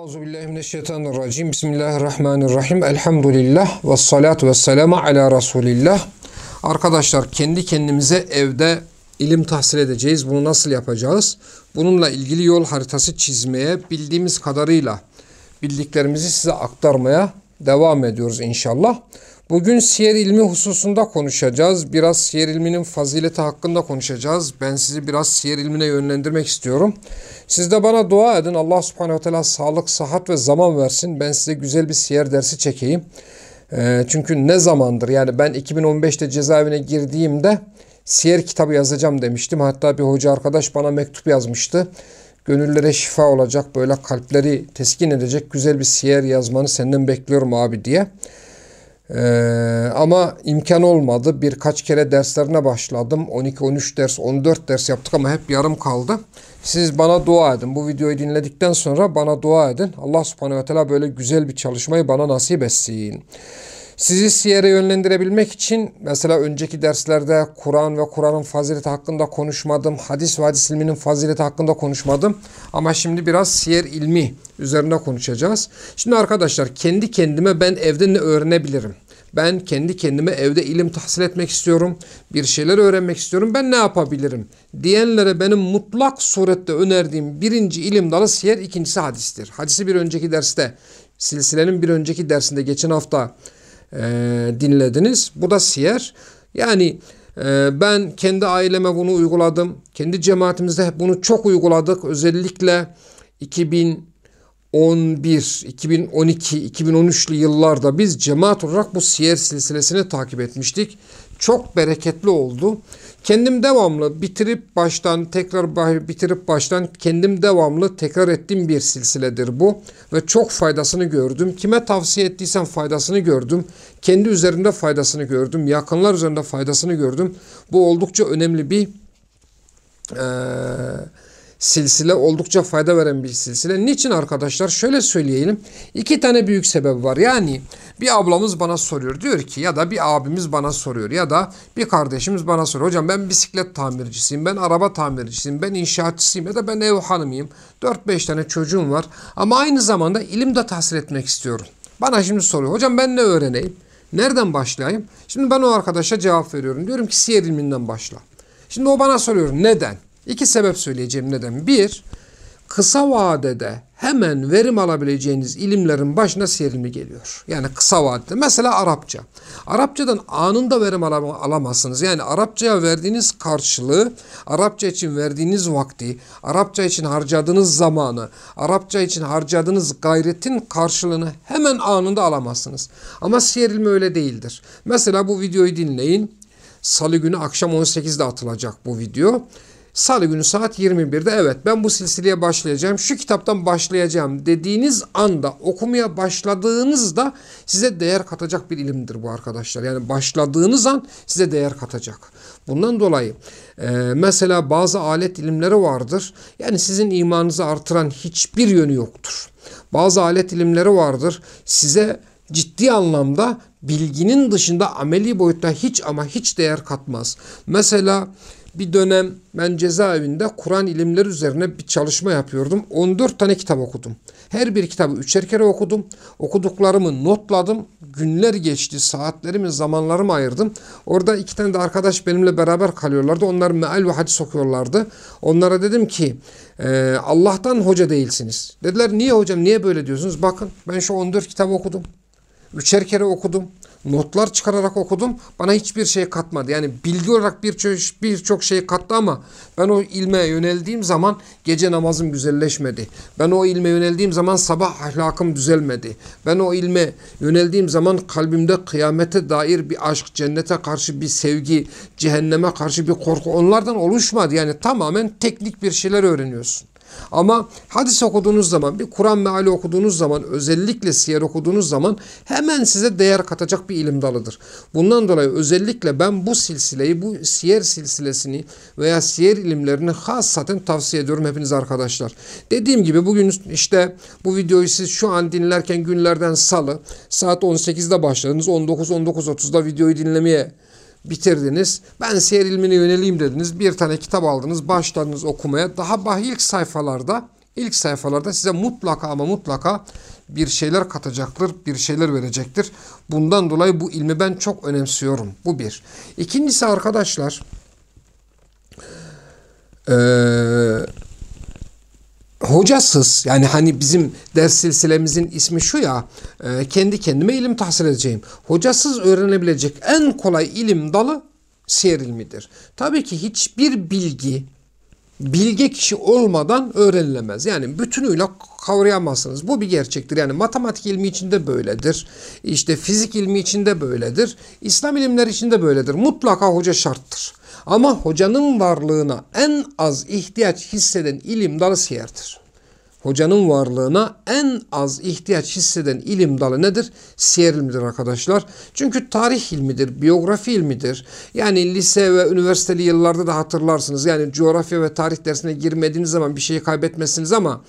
Euzubillahimineşşeytanirracim. Bismillahirrahmanirrahim. Elhamdülillah ve salatu ve selamu ala Resulillah. Arkadaşlar kendi kendimize evde ilim tahsil edeceğiz. Bunu nasıl yapacağız? Bununla ilgili yol haritası çizmeye bildiğimiz kadarıyla bildiklerimizi size aktarmaya devam ediyoruz inşallah. Bugün siyer ilmi hususunda konuşacağız. Biraz siyer ilminin fazileti hakkında konuşacağız. Ben sizi biraz siyer ilmine yönlendirmek istiyorum. Siz de bana dua edin. Allah subhanehu ve teala sağlık, sıhhat ve zaman versin. Ben size güzel bir siyer dersi çekeyim. E, çünkü ne zamandır yani ben 2015'te cezaevine girdiğimde siyer kitabı yazacağım demiştim. Hatta bir hoca arkadaş bana mektup yazmıştı. Gönüllere şifa olacak böyle kalpleri teskin edecek güzel bir siyer yazmanı senden bekliyorum abi diye. Ee, ama imkan olmadı. Birkaç kere derslerine başladım. 12-13 ders, 14 ders yaptık ama hep yarım kaldı. Siz bana dua edin. Bu videoyu dinledikten sonra bana dua edin. Allah subhanehu ve teala böyle güzel bir çalışmayı bana nasip etsin. Sizi siyere yönlendirebilmek için mesela önceki derslerde Kur'an ve Kur'an'ın fazileti hakkında konuşmadım. Hadis ve hadis ilminin fazileti hakkında konuşmadım. Ama şimdi biraz siyer ilmi üzerine konuşacağız. Şimdi arkadaşlar kendi kendime ben evde ne öğrenebilirim? Ben kendi kendime evde ilim tahsil etmek istiyorum. Bir şeyler öğrenmek istiyorum. Ben ne yapabilirim? Diyenlere benim mutlak surette önerdiğim birinci ilim dalı siyer, ikincisi hadistir. Hadisi bir önceki derste, silsilenin bir önceki dersinde geçen hafta e, dinlediniz. Bu da siyer. Yani e, ben kendi aileme bunu uyguladım. Kendi cemaatimizde bunu çok uyguladık. Özellikle 2011, 2012, 2013'lü yıllarda biz cemaat olarak bu siyer silsilesini takip etmiştik. Çok bereketli oldu. Kendim devamlı bitirip baştan tekrar bitirip baştan kendim devamlı tekrar ettiğim bir silsiledir bu. Ve çok faydasını gördüm. Kime tavsiye ettiysem faydasını gördüm. Kendi üzerinde faydasını gördüm. Yakınlar üzerinde faydasını gördüm. Bu oldukça önemli bir eee silsile oldukça fayda veren bir silsile. Niçin arkadaşlar? Şöyle söyleyelim. İki tane büyük sebep var. Yani bir ablamız bana soruyor. Diyor ki ya da bir abimiz bana soruyor. Ya da bir kardeşimiz bana soruyor. Hocam ben bisiklet tamircisiyim. Ben araba tamircisiyim. Ben inşaatçısıyım. Ya da ben ev hanımıyım. 4-5 tane çocuğum var. Ama aynı zamanda ilim de tahsil etmek istiyorum. Bana şimdi soruyor. Hocam ben ne öğreneyim? Nereden başlayayım? Şimdi ben o arkadaşa cevap veriyorum. Diyorum ki siyer ilminden başla. Şimdi o bana soruyor. Neden? İki sebep söyleyeceğim neden. Bir, kısa vadede hemen verim alabileceğiniz ilimlerin başına serimi geliyor. Yani kısa vadede. Mesela Arapça. Arapçadan anında verim alamazsınız. Yani Arapçaya verdiğiniz karşılığı, Arapça için verdiğiniz vakti, Arapça için harcadığınız zamanı, Arapça için harcadığınız gayretin karşılığını hemen anında alamazsınız. Ama siyer ilmi öyle değildir. Mesela bu videoyu dinleyin. Salı günü akşam 18'de atılacak bu video. Salı günü saat 21'de evet ben bu silsileye başlayacağım. Şu kitaptan başlayacağım dediğiniz anda okumaya başladığınızda size değer katacak bir ilimdir bu arkadaşlar. Yani başladığınız an size değer katacak. Bundan dolayı e, mesela bazı alet ilimleri vardır. Yani sizin imanınızı artıran hiçbir yönü yoktur. Bazı alet ilimleri vardır. Size ciddi anlamda bilginin dışında ameli boyutta hiç ama hiç değer katmaz. Mesela bir dönem ben cezaevinde Kur'an ilimleri üzerine bir çalışma yapıyordum. 14 tane kitap okudum. Her bir kitabı üçer kere okudum. Okuduklarımı notladım. Günler geçti. Saatlerimi, zamanlarımı ayırdım. Orada iki tane de arkadaş benimle beraber kalıyorlardı. Onlar meal ve hadis okuyorlardı. Onlara dedim ki e, Allah'tan hoca değilsiniz. Dediler niye hocam niye böyle diyorsunuz? Bakın ben şu 14 kitap okudum. Üçer kere okudum notlar çıkararak okudum. Bana hiçbir şey katmadı. Yani bilgi olarak birçok birçok şey kattı ama ben o ilme yöneldiğim zaman gece namazım güzelleşmedi. Ben o ilme yöneldiğim zaman sabah ahlakım düzelmedi. Ben o ilme yöneldiğim zaman kalbimde kıyamete dair bir aşk, cennete karşı bir sevgi, cehenneme karşı bir korku onlardan oluşmadı. Yani tamamen teknik bir şeyler öğreniyorsun. Ama hadis okuduğunuz zaman, bir Kur'an meali okuduğunuz zaman, özellikle siyer okuduğunuz zaman hemen size değer katacak bir ilim dalıdır. Bundan dolayı özellikle ben bu silsileyi, bu siyer silsilesini veya siyer ilimlerini hassaten tavsiye ediyorum hepiniz arkadaşlar. Dediğim gibi bugün işte bu videoyu siz şu an dinlerken günlerden salı saat 18'de başladınız. 19-19.30'da videoyu dinlemeye bitirdiniz. Ben siyer ilmine yöneleyim dediniz. Bir tane kitap aldınız, başladınız okumaya. Daha bah ilk sayfalarda İlk sayfalarda size mutlaka ama mutlaka bir şeyler katacaktır, bir şeyler verecektir. Bundan dolayı bu ilmi ben çok önemsiyorum. Bu bir. İkincisi arkadaşlar, eee hocasız yani hani bizim ders silsilemizin ismi şu ya e, kendi kendime ilim tahsil edeceğim. Hocasız öğrenebilecek en kolay ilim dalı siyer ilmidir. Tabii ki hiçbir bilgi bilge kişi olmadan öğrenilemez. Yani bütünüyle kavrayamazsınız. Bu bir gerçektir. Yani matematik ilmi içinde böyledir. İşte fizik ilmi içinde böyledir. İslam ilimleri içinde böyledir. Mutlaka hoca şarttır. Ama hocanın varlığına en az ihtiyaç hisseden ilim dalı siyerdir. Hocanın varlığına en az ihtiyaç hisseden ilim dalı nedir? Siyer ilmidir arkadaşlar. Çünkü tarih ilmidir, biyografi ilmidir. Yani lise ve üniversiteli yıllarda da hatırlarsınız. Yani coğrafya ve tarih dersine girmediğiniz zaman bir şeyi kaybetmezsiniz ama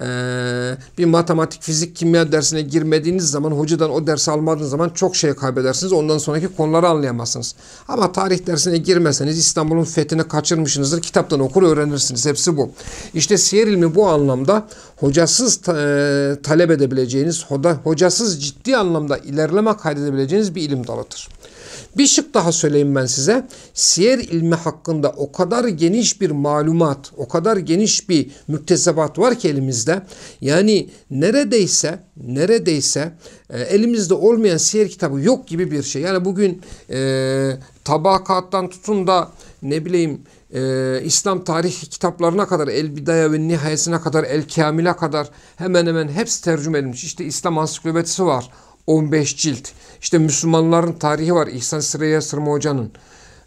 ee, bir matematik, fizik, kimya dersine girmediğiniz zaman, hocadan o dersi almadığınız zaman çok şey kaybedersiniz. Ondan sonraki konuları anlayamazsınız. Ama tarih dersine girmeseniz İstanbul'un fethini kaçırmışsınızdır. Kitaptan okur öğrenirsiniz. Hepsi bu. İşte siyer ilmi bu anlamda hocasız e, talep edebileceğiniz, hoda, hocasız ciddi anlamda ilerleme kaydedebileceğiniz bir ilim dalıdır. Bir şık daha söyleyeyim ben size. Siyer ilmi hakkında o kadar geniş bir malumat, o kadar geniş bir müktesebat var ki elimizde. Yani neredeyse, neredeyse e, elimizde olmayan siyer kitabı yok gibi bir şey. Yani bugün e, tabakattan tutun da ne bileyim e, İslam tarihi kitaplarına kadar El Bidaya ve Nihayesine kadar El Kamil'e kadar hemen hemen hepsi tercüme edilmiş. İşte İslam ansiklopedisi var. 15 cilt. İşte Müslümanların tarihi var İhsan Sıraya Sırma Hoca'nın.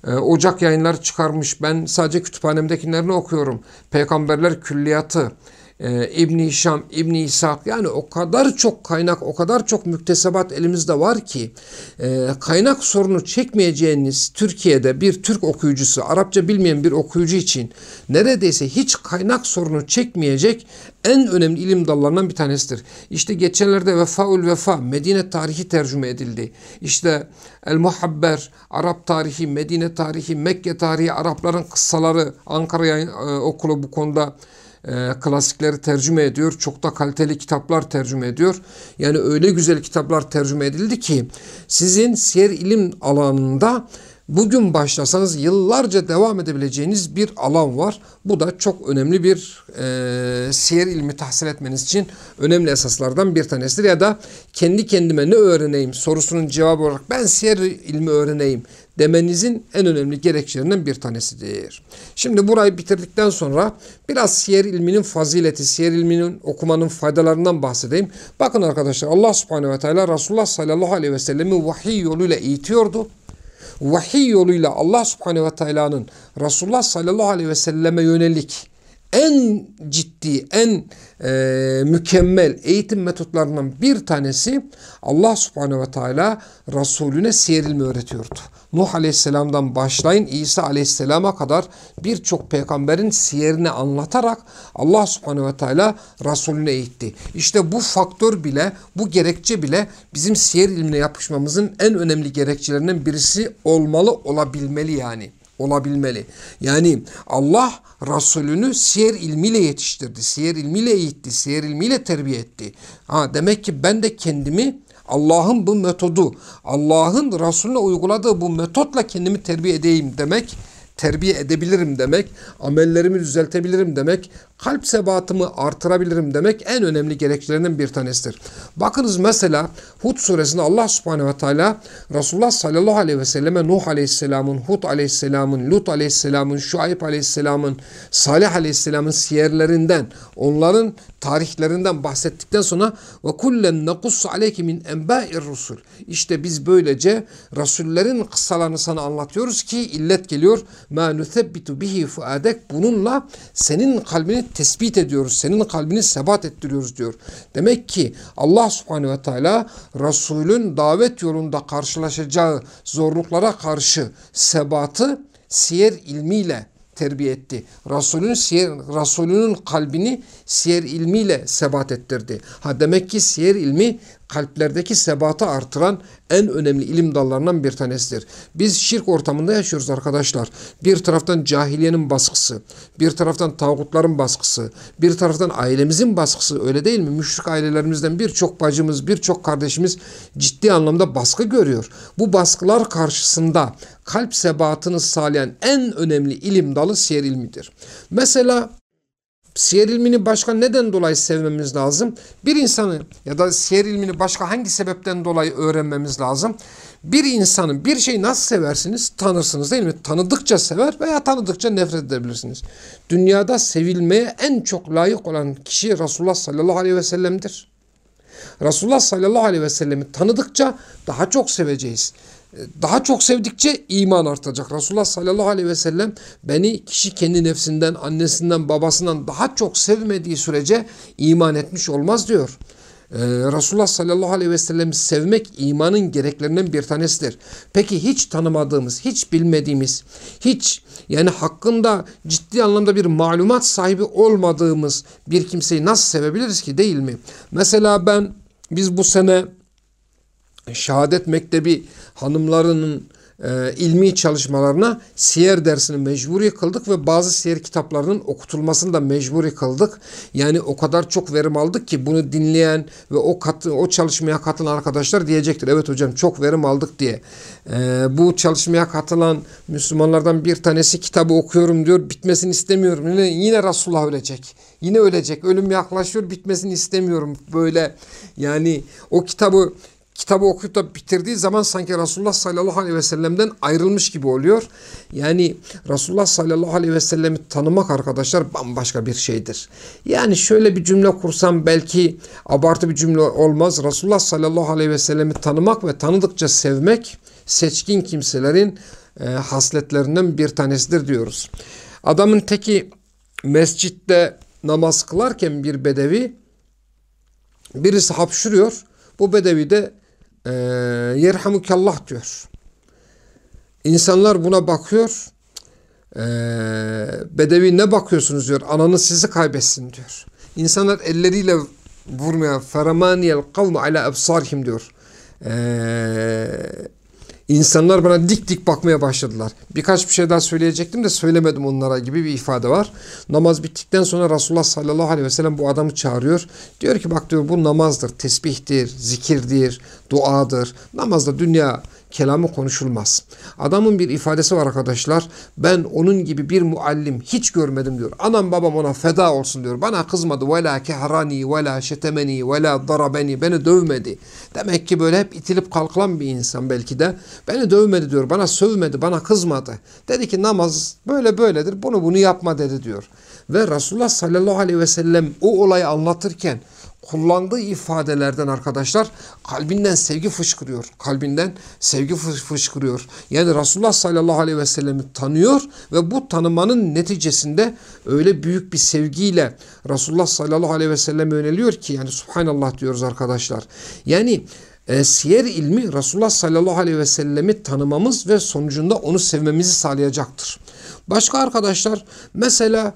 Ee, Ocak yayınları çıkarmış. Ben sadece kütüphanemdekilerini okuyorum. Peygamberler Külliyatı, e, İbni Hişam, İbni İshak yani o kadar çok kaynak, o kadar çok müktesebat elimizde var ki e, kaynak sorunu çekmeyeceğiniz Türkiye'de bir Türk okuyucusu, Arapça bilmeyen bir okuyucu için neredeyse hiç kaynak sorunu çekmeyecek en önemli ilim dallarından bir tanesidir. İşte geçenlerde Vefaul Vefa, Medine tarihi tercüme edildi. İşte El Muhabber, Arap tarihi, Medine tarihi, Mekke tarihi, Arapların kıssaları, Ankara Yayın, e, Okulu bu konuda e, klasikleri tercüme ediyor. Çok da kaliteli kitaplar tercüme ediyor. Yani öyle güzel kitaplar tercüme edildi ki sizin siyer ilim alanında bugün başlasanız yıllarca devam edebileceğiniz bir alan var. Bu da çok önemli bir e, siyer ilmi tahsil etmeniz için önemli esaslardan bir tanesidir. Ya da kendi kendime ne öğreneyim sorusunun cevabı olarak ben siyer ilmi öğreneyim demenizin en önemli gerekçelerinden bir tanesidir. Şimdi burayı bitirdikten sonra biraz siyer ilminin fazileti, siyer ilminin okumanın faydalarından bahsedeyim. Bakın arkadaşlar Allah subhanehu ve teala Resulullah sallallahu aleyhi ve sellemi vahiy yoluyla eğitiyordu vahiy yoluyla Allah subhanehu ve teala'nın Resulullah sallallahu aleyhi ve selleme yönelik en ciddi, en e, mükemmel eğitim metotlarından bir tanesi Allah subhanehu ve teala Resulüne siyerilme öğretiyordu. Nuh Aleyhisselam'dan başlayın İsa Aleyhisselam'a kadar birçok peygamberin siyerini anlatarak Allah Subhanahu ve Teala Resulüne eğitti. İşte bu faktör bile, bu gerekçe bile bizim siyer ilmine yapışmamızın en önemli gerekçelerinden birisi olmalı, olabilmeli yani olabilmeli. Yani Allah Resulünü siyer ilmiyle yetiştirdi. Siyer ilmiyle eğitti. Siyer ilmiyle terbiye etti. Ha, demek ki ben de kendimi Allah'ın bu metodu, Allah'ın Resulüne uyguladığı bu metotla kendimi terbiye edeyim demek, terbiye edebilirim demek, amellerimi düzeltebilirim demek, kalp sebatımı artırabilirim demek en önemli gerekçelerinden bir tanesidir. Bakınız mesela Hud suresinde Allah subhanehu ve teala Resulullah sallallahu aleyhi ve selleme Nuh aleyhisselamın, Hud aleyhisselamın, Lut aleyhisselamın, Şuayb aleyhisselamın, Salih aleyhisselamın siyerlerinden, onların tarihlerinden bahsettikten sonra ve kullen nakus aleyke min enba'ir rusul. İşte biz böylece rasullerin kıssalarını sana anlatıyoruz ki illet geliyor. Ma nuthabbitu bihi fuadek. Bununla senin kalbini tespit ediyoruz. Senin kalbini sebat ettiriyoruz diyor. Demek ki Allah subhanehu ve teala Resulün davet yolunda karşılaşacağı zorluklara karşı sebatı siyer ilmiyle terbiye etti. Resulün siyer, Resulünün kalbini siyer ilmiyle sebat ettirdi. Ha demek ki siyer ilmi kalplerdeki sebatı artıran en önemli ilim dallarından bir tanesidir. Biz şirk ortamında yaşıyoruz arkadaşlar. Bir taraftan cahiliyenin baskısı, bir taraftan tağutların baskısı, bir taraftan ailemizin baskısı öyle değil mi? Müşrik ailelerimizden birçok bacımız, birçok kardeşimiz ciddi anlamda baskı görüyor. Bu baskılar karşısında kalp sebatını sağlayan en önemli ilim dalı siyer ilmidir. Mesela siyer ilmini başka neden dolayı sevmemiz lazım? Bir insanı ya da siyer ilmini başka hangi sebepten dolayı öğrenmemiz lazım? Bir insanı bir şeyi nasıl seversiniz? Tanırsınız değil mi? Tanıdıkça sever veya tanıdıkça nefret edebilirsiniz. Dünyada sevilmeye en çok layık olan kişi Resulullah sallallahu aleyhi ve sellem'dir. Resulullah sallallahu aleyhi ve sellemi tanıdıkça daha çok seveceğiz daha çok sevdikçe iman artacak. Resulullah sallallahu aleyhi ve sellem beni kişi kendi nefsinden, annesinden, babasından daha çok sevmediği sürece iman etmiş olmaz diyor. Ee, Resulullah sallallahu aleyhi ve sellem sevmek imanın gereklerinden bir tanesidir. Peki hiç tanımadığımız, hiç bilmediğimiz, hiç yani hakkında ciddi anlamda bir malumat sahibi olmadığımız bir kimseyi nasıl sevebiliriz ki değil mi? Mesela ben biz bu sene şehadet mektebi hanımlarının e, ilmi çalışmalarına siyer dersini mecburi kıldık ve bazı siyer kitaplarının okutulmasını da mecburi kıldık. Yani o kadar çok verim aldık ki bunu dinleyen ve o katı, o çalışmaya katılan arkadaşlar diyecektir. Evet hocam çok verim aldık diye. E, bu çalışmaya katılan Müslümanlardan bir tanesi kitabı okuyorum diyor. Bitmesini istemiyorum. Yine, yine Resulullah ölecek. Yine ölecek. Ölüm yaklaşıyor. Bitmesini istemiyorum. Böyle yani o kitabı kitabı okuyup da bitirdiği zaman sanki Resulullah sallallahu aleyhi ve sellem'den ayrılmış gibi oluyor. Yani Resulullah sallallahu aleyhi ve sellemi tanımak arkadaşlar bambaşka bir şeydir. Yani şöyle bir cümle kursam belki abartı bir cümle olmaz. Resulullah sallallahu aleyhi ve sellemi tanımak ve tanıdıkça sevmek seçkin kimselerin e, hasletlerinden bir tanesidir diyoruz. Adamın teki mescitte namaz kılarken bir bedevi birisi hapşırıyor. Bu bedevi de e, yerhamukallah diyor. İnsanlar buna bakıyor. E, bedevi ne bakıyorsunuz diyor. Ananız sizi kaybetsin diyor. İnsanlar elleriyle vurmaya feramaniyel kavmu ala ebsarihim diyor. Eee İnsanlar bana dik dik bakmaya başladılar. Birkaç bir şey daha söyleyecektim de söylemedim onlara gibi bir ifade var. Namaz bittikten sonra Resulullah sallallahu aleyhi ve sellem bu adamı çağırıyor. Diyor ki bak diyor bu namazdır, tesbihtir, zikirdir, duadır. Namazda dünya kelamı konuşulmaz. Adamın bir ifadesi var arkadaşlar. Ben onun gibi bir muallim hiç görmedim diyor. Anam babam ona feda olsun diyor. Bana kızmadı. Ve la kehrani ve la şetemeni ve darabeni. Beni dövmedi. Demek ki böyle hep itilip kalkılan bir insan belki de. Beni dövmedi diyor. Bana sövmedi. Bana kızmadı. Dedi ki namaz böyle böyledir. Bunu bunu yapma dedi diyor. Ve Resulullah sallallahu aleyhi ve sellem o olayı anlatırken kullandığı ifadelerden arkadaşlar kalbinden sevgi fışkırıyor. Kalbinden sevgi fışkırıyor. Yani Resulullah sallallahu aleyhi ve sellemi tanıyor ve bu tanımanın neticesinde öyle büyük bir sevgiyle Resulullah sallallahu aleyhi ve selleme yöneliyor ki yani subhanallah diyoruz arkadaşlar. Yani e, siyer ilmi Resulullah sallallahu aleyhi ve sellemi tanımamız ve sonucunda onu sevmemizi sağlayacaktır. Başka arkadaşlar mesela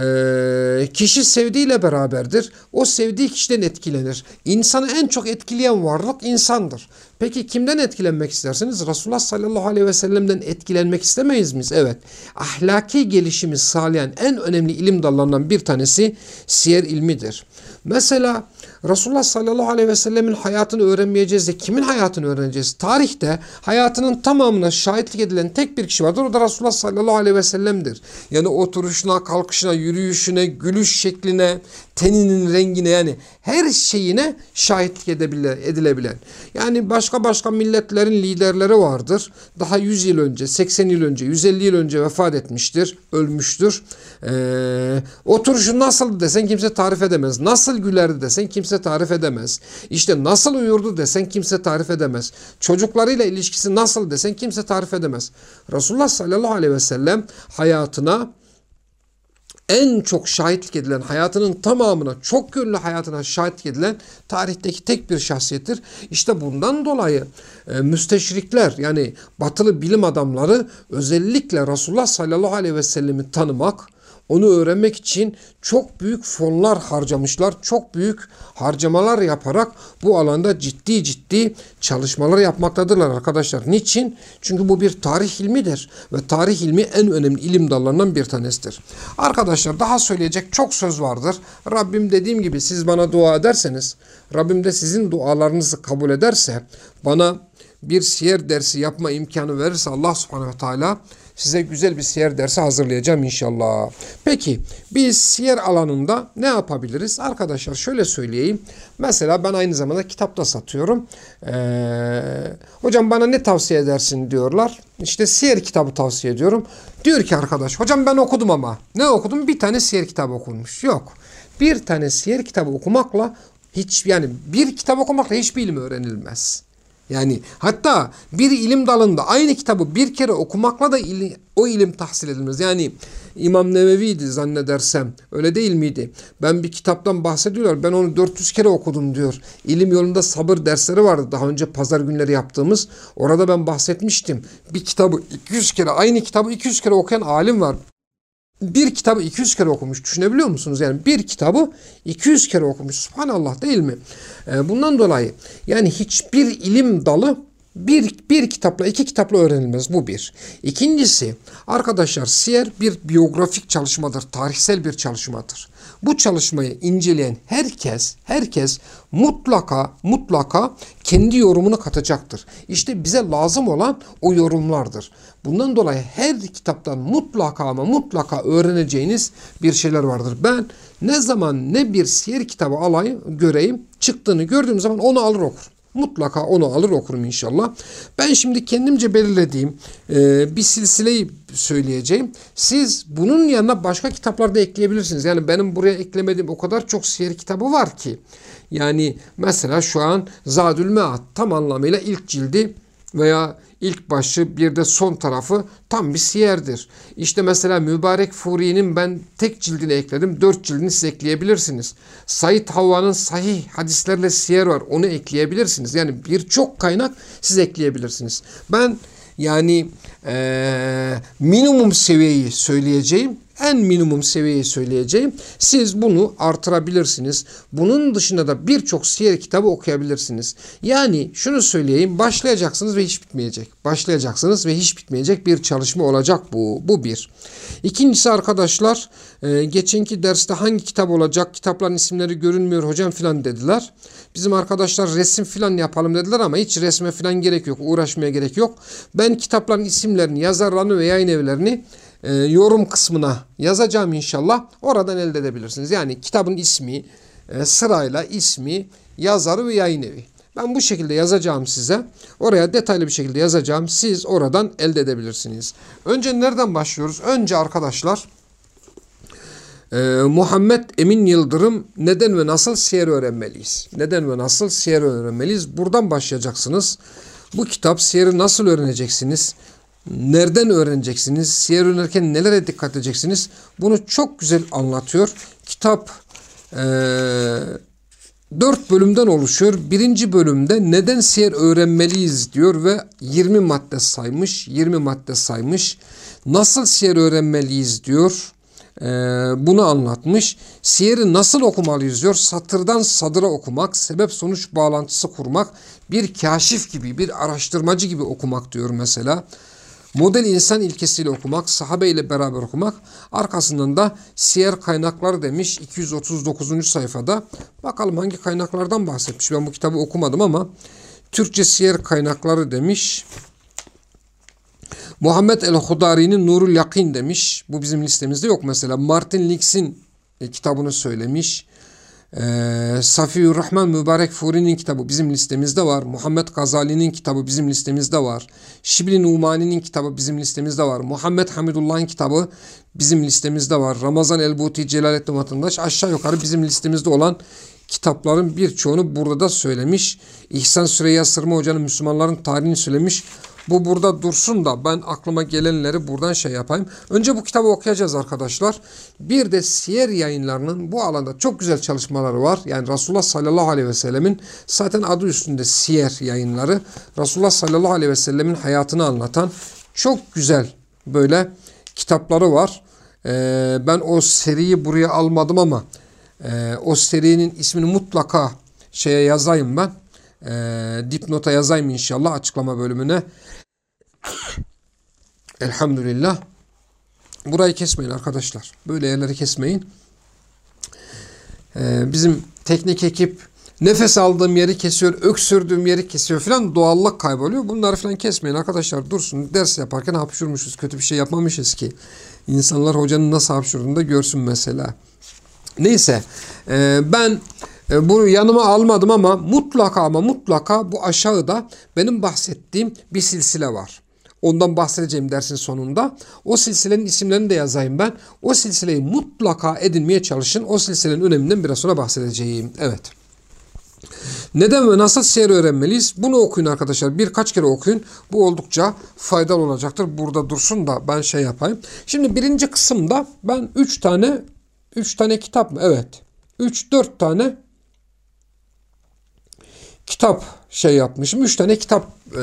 e, kişi sevdiğiyle beraberdir. O sevdiği kişiden etkilenir. İnsanı en çok etkileyen varlık insandır. Peki kimden etkilenmek istersiniz? Resulullah sallallahu aleyhi ve sellem'den etkilenmek istemeyiz miyiz? Evet. Ahlaki gelişimi sağlayan en önemli ilim dallarından bir tanesi siyer ilmidir. Mesela Resulullah sallallahu aleyhi ve sellemin hayatını öğrenmeyeceğiz de kimin hayatını öğreneceğiz? Tarihte hayatının tamamına şahitlik edilen tek bir kişi vardır. O da Resulullah sallallahu aleyhi ve sellem'dir. Yani oturuşuna, kalkışına, yürüyüşüne, gülüş şekline, teninin rengine yani her şeyine şahitlik edilebilen. Yani başka başka milletlerin liderleri vardır. Daha 100 yıl önce, 80 yıl önce, 150 yıl önce vefat etmiştir, ölmüştür. Ee, oturuşu nasıl desen kimse tarif edemez. Nasıl gülerdi desen kimse tarif edemez. İşte nasıl uyurdu desen kimse tarif edemez. Çocuklarıyla ilişkisi nasıl desen kimse tarif edemez. Resulullah sallallahu aleyhi ve sellem hayatına en çok şahitlik edilen hayatının tamamına çok yönlü hayatına şahitlik edilen tarihteki tek bir şahsiyettir. İşte bundan dolayı e, müsteşrikler yani batılı bilim adamları özellikle Resulullah sallallahu aleyhi ve sellemi tanımak, onu öğrenmek için çok büyük fonlar harcamışlar. Çok büyük harcamalar yaparak bu alanda ciddi ciddi çalışmalar yapmaktadırlar arkadaşlar. Niçin? Çünkü bu bir tarih ilmidir ve tarih ilmi en önemli ilim dallarından bir tanesidir. Arkadaşlar daha söyleyecek çok söz vardır. Rabbim dediğim gibi siz bana dua ederseniz, Rabbim de sizin dualarınızı kabul ederse, bana bir siyer dersi yapma imkanı verirse Allah subhanehu ve teala size güzel bir siyer dersi hazırlayacağım inşallah. Peki biz siyer alanında ne yapabiliriz? Arkadaşlar şöyle söyleyeyim. Mesela ben aynı zamanda kitap da satıyorum. Ee, hocam bana ne tavsiye edersin diyorlar. İşte siyer kitabı tavsiye ediyorum. Diyor ki arkadaş hocam ben okudum ama. Ne okudum? Bir tane siyer kitabı okunmuş. Yok. Bir tane siyer kitabı okumakla hiç yani bir kitap okumakla hiçbir ilim öğrenilmez. Yani hatta bir ilim dalında aynı kitabı bir kere okumakla da ili, o ilim tahsil edilmez. Yani İmam Nevevi'ydi zannedersem. Öyle değil miydi? Ben bir kitaptan bahsediyorlar. Ben onu 400 kere okudum diyor. İlim yolunda sabır dersleri vardı. Daha önce pazar günleri yaptığımız. Orada ben bahsetmiştim. Bir kitabı 200 kere aynı kitabı 200 kere okuyan alim var bir kitabı 200 kere okumuş. Düşünebiliyor musunuz? Yani bir kitabı 200 kere okumuş. Subhanallah değil mi? Ee, bundan dolayı yani hiçbir ilim dalı bir, bir kitapla iki kitapla öğrenilmez. Bu bir. İkincisi arkadaşlar siyer bir biyografik çalışmadır. Tarihsel bir çalışmadır. Bu çalışmayı inceleyen herkes, herkes mutlaka mutlaka kendi yorumunu katacaktır. İşte bize lazım olan o yorumlardır. Bundan dolayı her kitaptan mutlaka ama mutlaka öğreneceğiniz bir şeyler vardır. Ben ne zaman ne bir siyer kitabı alayım, göreyim, çıktığını gördüğüm zaman onu alır okurum. Mutlaka onu alır okurum inşallah. Ben şimdi kendimce belirlediğim e, bir silsileyi söyleyeceğim. Siz bunun yanına başka kitaplar da ekleyebilirsiniz. Yani benim buraya eklemediğim o kadar çok siyer kitabı var ki. Yani mesela şu an Zadül Mead tam anlamıyla ilk cildi veya ilk başı bir de son tarafı tam bir siyerdir. İşte mesela Mübarek Furi'nin ben tek cildini ekledim. Dört cildini siz ekleyebilirsiniz. Said Havva'nın sahih hadislerle siyer var. Onu ekleyebilirsiniz. Yani birçok kaynak siz ekleyebilirsiniz. Ben yani ee, minimum seviyeyi söyleyeceğim en minimum seviyeyi söyleyeceğim. Siz bunu artırabilirsiniz. Bunun dışında da birçok siyer kitabı okuyabilirsiniz. Yani şunu söyleyeyim başlayacaksınız ve hiç bitmeyecek. Başlayacaksınız ve hiç bitmeyecek bir çalışma olacak bu. Bu bir. İkincisi arkadaşlar e, geçenki derste hangi kitap olacak kitapların isimleri görünmüyor hocam filan dediler. Bizim arkadaşlar resim filan yapalım dediler ama hiç resme filan gerek yok. Uğraşmaya gerek yok. Ben kitapların isimlerini, yazarlarını ve yayın evlerini e, yorum kısmına yazacağım inşallah. Oradan elde edebilirsiniz. Yani kitabın ismi, e, sırayla ismi, yazarı ve yayın evi. Ben bu şekilde yazacağım size. Oraya detaylı bir şekilde yazacağım. Siz oradan elde edebilirsiniz. Önce nereden başlıyoruz? Önce arkadaşlar e, Muhammed Emin Yıldırım neden ve nasıl siyer öğrenmeliyiz? Neden ve nasıl siyer öğrenmeliyiz? Buradan başlayacaksınız. Bu kitap siyeri nasıl öğreneceksiniz? Nereden öğreneceksiniz? Siyer öğrenirken nelere dikkat edeceksiniz? Bunu çok güzel anlatıyor. Kitap e, 4 bölümden oluşuyor. Birinci bölümde neden siyer öğrenmeliyiz diyor ve 20 madde saymış. 20 madde saymış. Nasıl siyer öğrenmeliyiz diyor. Ee, bunu anlatmış. Siyeri nasıl okumalıyız diyor. Satırdan sadıra okumak, sebep sonuç bağlantısı kurmak, bir kaşif gibi, bir araştırmacı gibi okumak diyor mesela. Model insan ilkesiyle okumak, sahabe ile beraber okumak. Arkasından da siyer kaynakları demiş 239. sayfada. Bakalım hangi kaynaklardan bahsetmiş. Ben bu kitabı okumadım ama Türkçe siyer kaynakları demiş. Muhammed el-Hudari'nin Nurul Yakin demiş. Bu bizim listemizde yok mesela. Martin Lix'in e, kitabını söylemiş. Ee, Rahman Mübarek Furi'nin kitabı bizim listemizde var. Muhammed Gazali'nin kitabı bizim listemizde var. Şibli Numani'nin kitabı bizim listemizde var. Muhammed Hamidullah'ın kitabı bizim listemizde var. Ramazan Elbuti Celalettin Vatandaş aşağı yukarı bizim listemizde olan kitapların birçoğunu burada da söylemiş. İhsan Süreyya Sırma Hoca'nın Müslümanların tarihini söylemiş. Bu burada dursun da ben aklıma gelenleri buradan şey yapayım. Önce bu kitabı okuyacağız arkadaşlar. Bir de siyer yayınlarının bu alanda çok güzel çalışmaları var. Yani Resulullah sallallahu aleyhi ve sellemin zaten adı üstünde siyer yayınları. Resulullah sallallahu aleyhi ve sellemin hayatını anlatan çok güzel böyle kitapları var. Ee, ben o seriyi buraya almadım ama e, o serinin ismini mutlaka şeye yazayım ben. E, dipnota yazayım inşallah açıklama bölümüne. Elhamdülillah. Burayı kesmeyin arkadaşlar. Böyle yerleri kesmeyin. Ee, bizim teknik ekip nefes aldığım yeri kesiyor, öksürdüğüm yeri kesiyor falan doğallık kayboluyor. Bunları falan kesmeyin arkadaşlar dursun. Ders yaparken hapşurmuşuz. Kötü bir şey yapmamışız ki. İnsanlar hocanın nasıl hapşurduğunu da görsün mesela. Neyse e, ben e, bunu yanıma almadım ama mutlaka ama mutlaka bu aşağıda benim bahsettiğim bir silsile var. Ondan bahsedeceğim dersin sonunda. O silsilenin isimlerini de yazayım ben. O silsileyi mutlaka edinmeye çalışın. O silsilenin öneminden biraz sonra bahsedeceğim. Evet. Neden ve nasıl siyer öğrenmeliyiz? Bunu okuyun arkadaşlar. Birkaç kere okuyun. Bu oldukça faydalı olacaktır. Burada dursun da ben şey yapayım. Şimdi birinci kısımda ben 3 tane 3 tane kitap mı? Evet. 3-4 tane kitap şey yapmışım. 3 tane kitap e,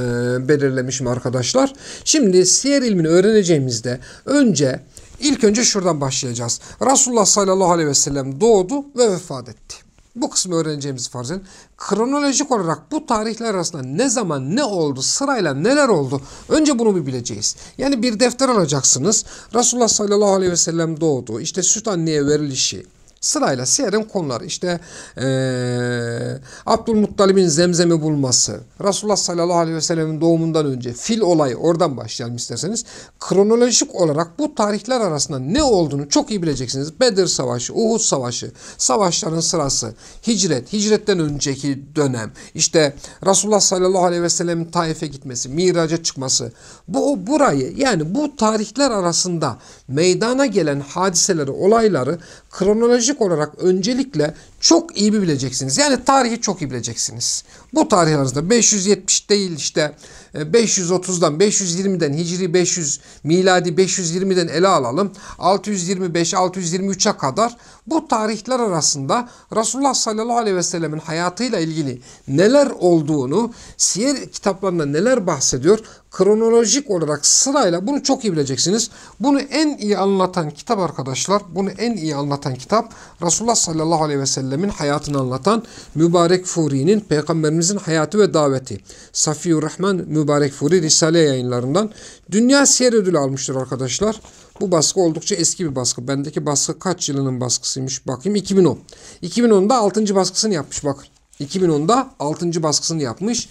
belirlemişim arkadaşlar. Şimdi siyer ilmini öğreneceğimizde önce ilk önce şuradan başlayacağız. Resulullah sallallahu aleyhi ve sellem doğdu ve vefat etti. Bu kısmı öğreneceğimiz farz edin. Kronolojik olarak bu tarihler arasında ne zaman ne oldu, sırayla neler oldu? Önce bunu bir bileceğiz. Yani bir defter alacaksınız. Resulullah sallallahu aleyhi ve sellem doğdu. İşte süt anneye verilişi, Sırayla siyerin konuları işte ee, Abdülmuttalib'in zemzemi bulması, Resulullah sallallahu aleyhi ve sellemin doğumundan önce fil olayı oradan başlayalım isterseniz. Kronolojik olarak bu tarihler arasında ne olduğunu çok iyi bileceksiniz. Bedir Savaşı, Uhud Savaşı, savaşların sırası, hicret, hicretten önceki dönem, işte Resulullah sallallahu aleyhi ve sellemin Taif'e gitmesi, Miraç'a çıkması. Bu burayı yani bu tarihler arasında meydana gelen hadiseleri, olayları kronolojik olarak öncelikle çok iyi bileceksiniz. Yani tarihi çok iyi bileceksiniz. Bu tarih arasında 570 değil işte 530'dan 520'den Hicri 500 miladi 520'den ele alalım. 625 623'e kadar bu tarihler arasında Resulullah sallallahu aleyhi ve sellemin hayatıyla ilgili neler olduğunu siyer kitaplarında neler bahsediyor kronolojik olarak sırayla bunu çok iyi bileceksiniz. Bunu en iyi anlatan kitap arkadaşlar, bunu en iyi anlatan kitap Resulullah sallallahu aleyhi ve sellemin hayatını anlatan Mübarek Furi'nin Peygamberimizin hayatı ve daveti. Safiyur Rahman Mübarek Furi Risale yayınlarından Dünya Siyer Ödülü almıştır arkadaşlar. Bu baskı oldukça eski bir baskı. Bendeki baskı kaç yılının baskısıymış bakayım. 2010. 2010'da 6. baskısını yapmış bakın. 2010'da 6. baskısını yapmış.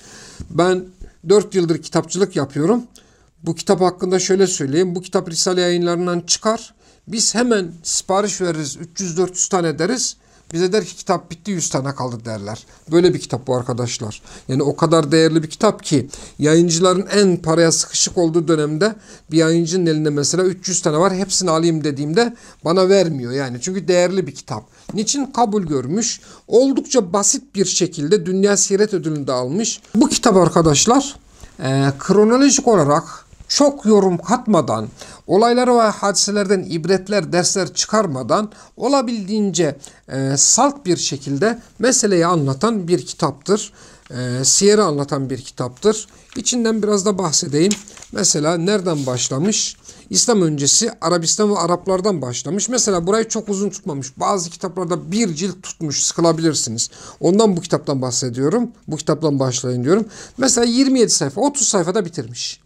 Ben 4 yıldır kitapçılık yapıyorum. Bu kitap hakkında şöyle söyleyeyim. Bu kitap Risale yayınlarından çıkar. Biz hemen sipariş veririz. 300-400 tane deriz. Bize der ki kitap bitti 100 tane kaldı derler. Böyle bir kitap bu arkadaşlar. Yani o kadar değerli bir kitap ki yayıncıların en paraya sıkışık olduğu dönemde bir yayıncının elinde mesela 300 tane var hepsini alayım dediğimde bana vermiyor yani. Çünkü değerli bir kitap. Niçin? Kabul görmüş. Oldukça basit bir şekilde Dünya Siret Ödülünü de almış. Bu kitap arkadaşlar e, kronolojik olarak çok yorum katmadan, olayları ve hadiselerden ibretler, dersler çıkarmadan olabildiğince e, salt bir şekilde meseleyi anlatan bir kitaptır. E, Siyer'i anlatan bir kitaptır. İçinden biraz da bahsedeyim. Mesela nereden başlamış? İslam öncesi Arabistan ve Araplardan başlamış. Mesela burayı çok uzun tutmamış. Bazı kitaplarda bir cilt tutmuş. Sıkılabilirsiniz. Ondan bu kitaptan bahsediyorum. Bu kitaptan başlayın diyorum. Mesela 27 sayfa, 30 sayfada bitirmiş.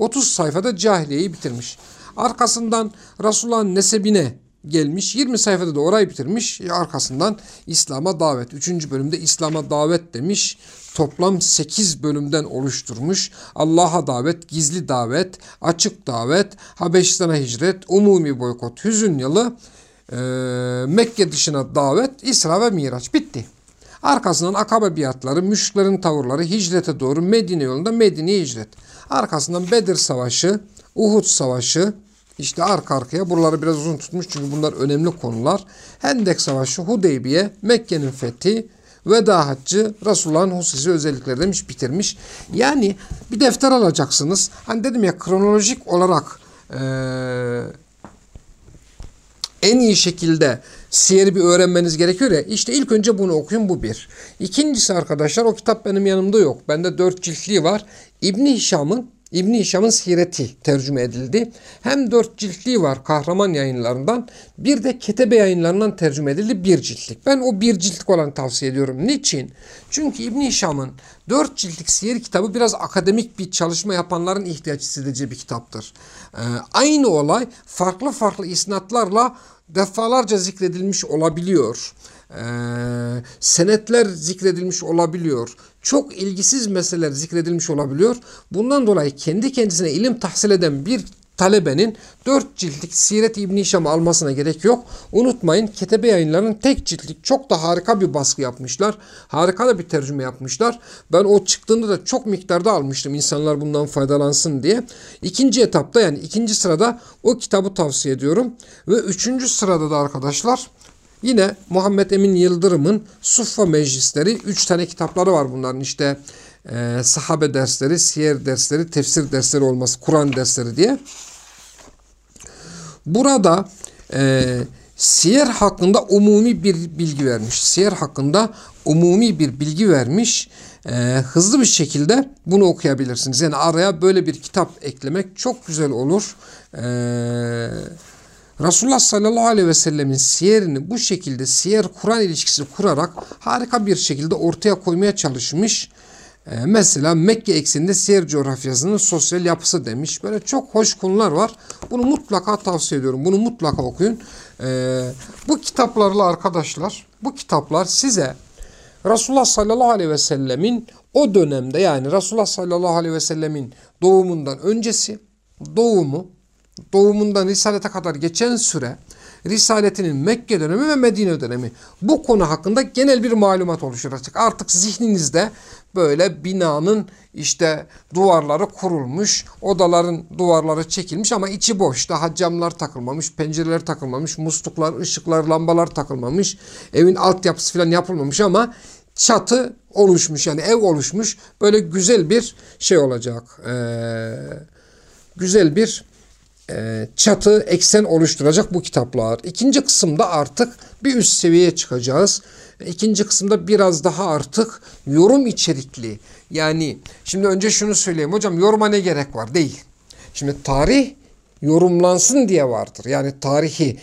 30 sayfada cahiliyeyi bitirmiş. Arkasından Resulullah'ın nesebine gelmiş. 20 sayfada da orayı bitirmiş. Arkasından İslam'a davet. 3. bölümde İslam'a davet demiş. Toplam 8 bölümden oluşturmuş. Allah'a davet, gizli davet, açık davet, Habeşistan'a hicret, umumi boykot, hüzün yılı, e, Mekke dışına davet, İsra ve Miraç. Bitti. Arkasından akabe biatları, müşriklerin tavırları, hicrete doğru Medine yolunda Medine'ye hicret. Arkasından Bedir Savaşı, Uhud Savaşı, işte arka arkaya buraları biraz uzun tutmuş çünkü bunlar önemli konular. Hendek Savaşı, Hudeybiye, Mekke'nin fethi, Veda Haccı, Resulullah'ın hususi özellikleri demiş bitirmiş. Yani bir defter alacaksınız. Hani dedim ya kronolojik olarak ee, en iyi şekilde siyeri bir öğrenmeniz gerekiyor ya. İşte ilk önce bunu okuyun bu bir. İkincisi arkadaşlar o kitap benim yanımda yok. Bende dört ciltliği var. İbni Hişam'ın İbni Hişam'ın Sireti tercüme edildi. Hem dört ciltliği var kahraman yayınlarından. Bir de Ketebe yayınlarından tercüme edildi bir ciltlik. Ben o bir ciltlik olan tavsiye ediyorum. Niçin? Çünkü İbni Hişam'ın dört ciltlik siyer kitabı biraz akademik bir çalışma yapanların ihtiyaç hissedeceği bir kitaptır. Ee, aynı olay farklı farklı isnatlarla defalarca zikredilmiş olabiliyor. Ee, senetler zikredilmiş olabiliyor. Çok ilgisiz meseleler zikredilmiş olabiliyor. Bundan dolayı kendi kendisine ilim tahsil eden bir talebenin dört ciltlik Siret İbn Hişam'ı almasına gerek yok. Unutmayın Ketebe yayınlarının tek ciltlik çok da harika bir baskı yapmışlar. Harika da bir tercüme yapmışlar. Ben o çıktığında da çok miktarda almıştım insanlar bundan faydalansın diye. İkinci etapta yani ikinci sırada o kitabı tavsiye ediyorum. Ve üçüncü sırada da arkadaşlar Yine Muhammed Emin Yıldırım'ın Suffa Meclisleri 3 tane kitapları var bunların işte e, sahabe dersleri, siyer dersleri, tefsir dersleri olması, Kur'an dersleri diye. Burada e, siyer hakkında umumi bir bilgi vermiş. Siyer hakkında umumi bir bilgi vermiş. E, hızlı bir şekilde bunu okuyabilirsiniz. Yani araya böyle bir kitap eklemek çok güzel olur. Eee Resulullah sallallahu aleyhi ve sellemin siyerini bu şekilde siyer-Kur'an ilişkisi kurarak harika bir şekilde ortaya koymaya çalışmış. Ee, mesela Mekke ekseninde siyer coğrafyasının sosyal yapısı demiş. Böyle çok hoş konular var. Bunu mutlaka tavsiye ediyorum. Bunu mutlaka okuyun. Ee, bu kitaplarla arkadaşlar, bu kitaplar size Resulullah sallallahu aleyhi ve sellemin o dönemde yani Resulullah sallallahu aleyhi ve sellemin doğumundan öncesi, doğumu, doğumundan Risalete kadar geçen süre Risaletinin Mekke dönemi ve Medine dönemi. Bu konu hakkında genel bir malumat oluşturacak. Artık zihninizde böyle binanın işte duvarları kurulmuş, odaların duvarları çekilmiş ama içi boş. Daha camlar takılmamış, pencereler takılmamış, musluklar, ışıklar, lambalar takılmamış. Evin altyapısı falan yapılmamış ama çatı oluşmuş yani ev oluşmuş. Böyle güzel bir şey olacak. Ee, güzel bir çatı, eksen oluşturacak bu kitaplar. İkinci kısımda artık bir üst seviyeye çıkacağız. İkinci kısımda biraz daha artık yorum içerikli. Yani şimdi önce şunu söyleyeyim hocam yoruma ne gerek var? Değil. Şimdi tarih yorumlansın diye vardır. Yani tarihi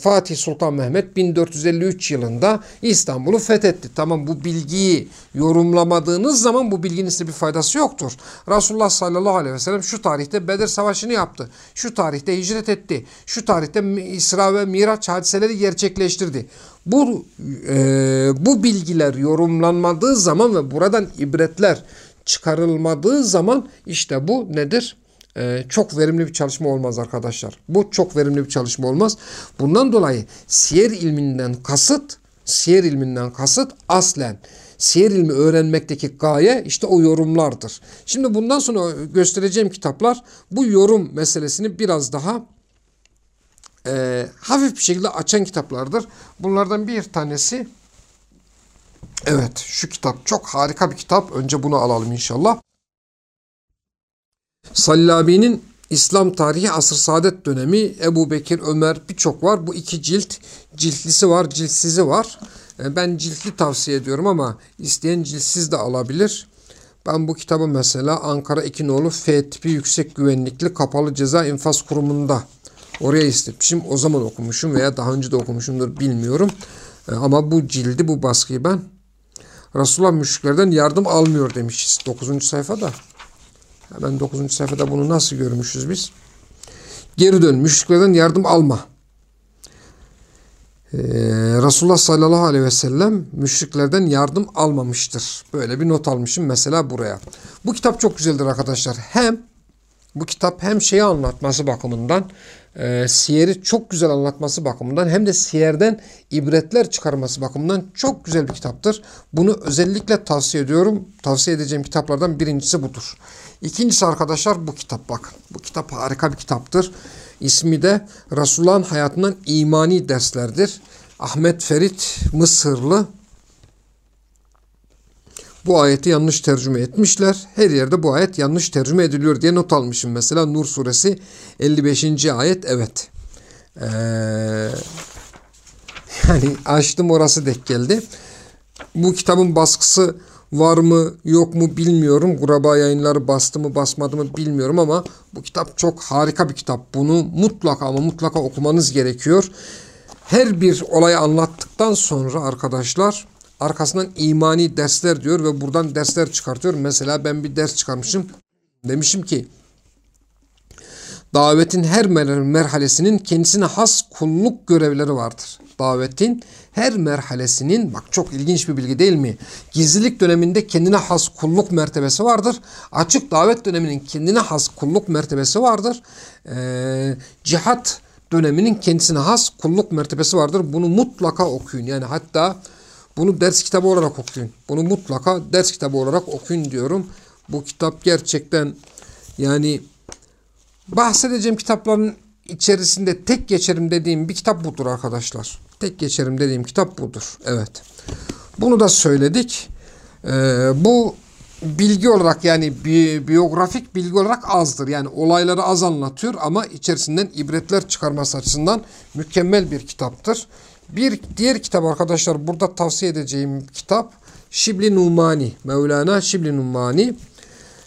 Fatih Sultan Mehmet 1453 yılında İstanbul'u fethetti. Tamam bu bilgiyi yorumlamadığınız zaman bu bilginin size bir faydası yoktur. Resulullah sallallahu aleyhi ve sellem şu tarihte Bedir Savaşı'nı yaptı. Şu tarihte hicret etti. Şu tarihte İsra ve Miraç hadiseleri gerçekleştirdi. Bu e, bu bilgiler yorumlanmadığı zaman ve buradan ibretler çıkarılmadığı zaman işte bu nedir? Ee, çok verimli bir çalışma olmaz arkadaşlar. Bu çok verimli bir çalışma olmaz. Bundan dolayı siyer ilminden kasıt, siyer ilminden kasıt aslen siyer ilmi öğrenmekteki gaye işte o yorumlardır. Şimdi bundan sonra göstereceğim kitaplar bu yorum meselesini biraz daha e, hafif bir şekilde açan kitaplardır. Bunlardan bir tanesi evet şu kitap çok harika bir kitap. Önce bunu alalım inşallah. Sallabi'nin İslam tarihi asır saadet dönemi Ebu Bekir, Ömer birçok var. Bu iki cilt ciltlisi var, ciltsizi var. E, ben ciltli tavsiye ediyorum ama isteyen ciltsiz de alabilir. Ben bu kitabı mesela Ankara İkinoğlu F tipi yüksek güvenlikli kapalı ceza infaz kurumunda oraya istemişim. O zaman okumuşum veya daha önce de okumuşumdur bilmiyorum. E, ama bu cildi bu baskıyı ben Resulullah müşriklerden yardım almıyor demişiz 9. sayfada. Hemen 9. sayfada bunu nasıl görmüşüz biz? Geri dön. Müşriklerden yardım alma. Ee, Resulullah sallallahu aleyhi ve sellem müşriklerden yardım almamıştır. Böyle bir not almışım mesela buraya. Bu kitap çok güzeldir arkadaşlar. Hem bu kitap hem şeyi anlatması bakımından e, siyeri çok güzel anlatması bakımından hem de siyerden ibretler çıkarması bakımından çok güzel bir kitaptır. Bunu özellikle tavsiye ediyorum. Tavsiye edeceğim kitaplardan birincisi budur. İkincisi arkadaşlar bu kitap bakın. Bu kitap harika bir kitaptır. İsmi de Resulullah'ın hayatından imani derslerdir. Ahmet Ferit Mısırlı bu ayeti yanlış tercüme etmişler. Her yerde bu ayet yanlış tercüme ediliyor diye not almışım. Mesela Nur suresi 55. ayet evet. Ee, yani açtım orası denk geldi. Bu kitabın baskısı var mı yok mu bilmiyorum. Kuraba yayınları bastı mı basmadı mı bilmiyorum ama bu kitap çok harika bir kitap. Bunu mutlaka ama mutlaka okumanız gerekiyor. Her bir olayı anlattıktan sonra arkadaşlar arkasından imani dersler diyor ve buradan dersler çıkartıyor. Mesela ben bir ders çıkarmışım. Demişim ki davetin her merhalesinin kendisine has kulluk görevleri vardır. Davetin her merhalesinin bak çok ilginç bir bilgi değil mi? Gizlilik döneminde kendine has kulluk mertebesi vardır. Açık davet döneminin kendine has kulluk mertebesi vardır. Ee, cihat döneminin kendisine has kulluk mertebesi vardır. Bunu mutlaka okuyun. Yani hatta bunu ders kitabı olarak okuyun. Bunu mutlaka ders kitabı olarak okuyun diyorum. Bu kitap gerçekten yani bahsedeceğim kitapların içerisinde tek geçerim dediğim bir kitap budur arkadaşlar. Tek geçerim dediğim kitap budur. Evet. Bunu da söyledik. Ee, bu bilgi olarak yani bi biyografik bilgi olarak azdır. Yani olayları az anlatıyor ama içerisinden ibretler çıkarması açısından mükemmel bir kitaptır. Bir diğer kitap arkadaşlar burada tavsiye edeceğim kitap Şibli Numani. Mevlana Şibli Numani.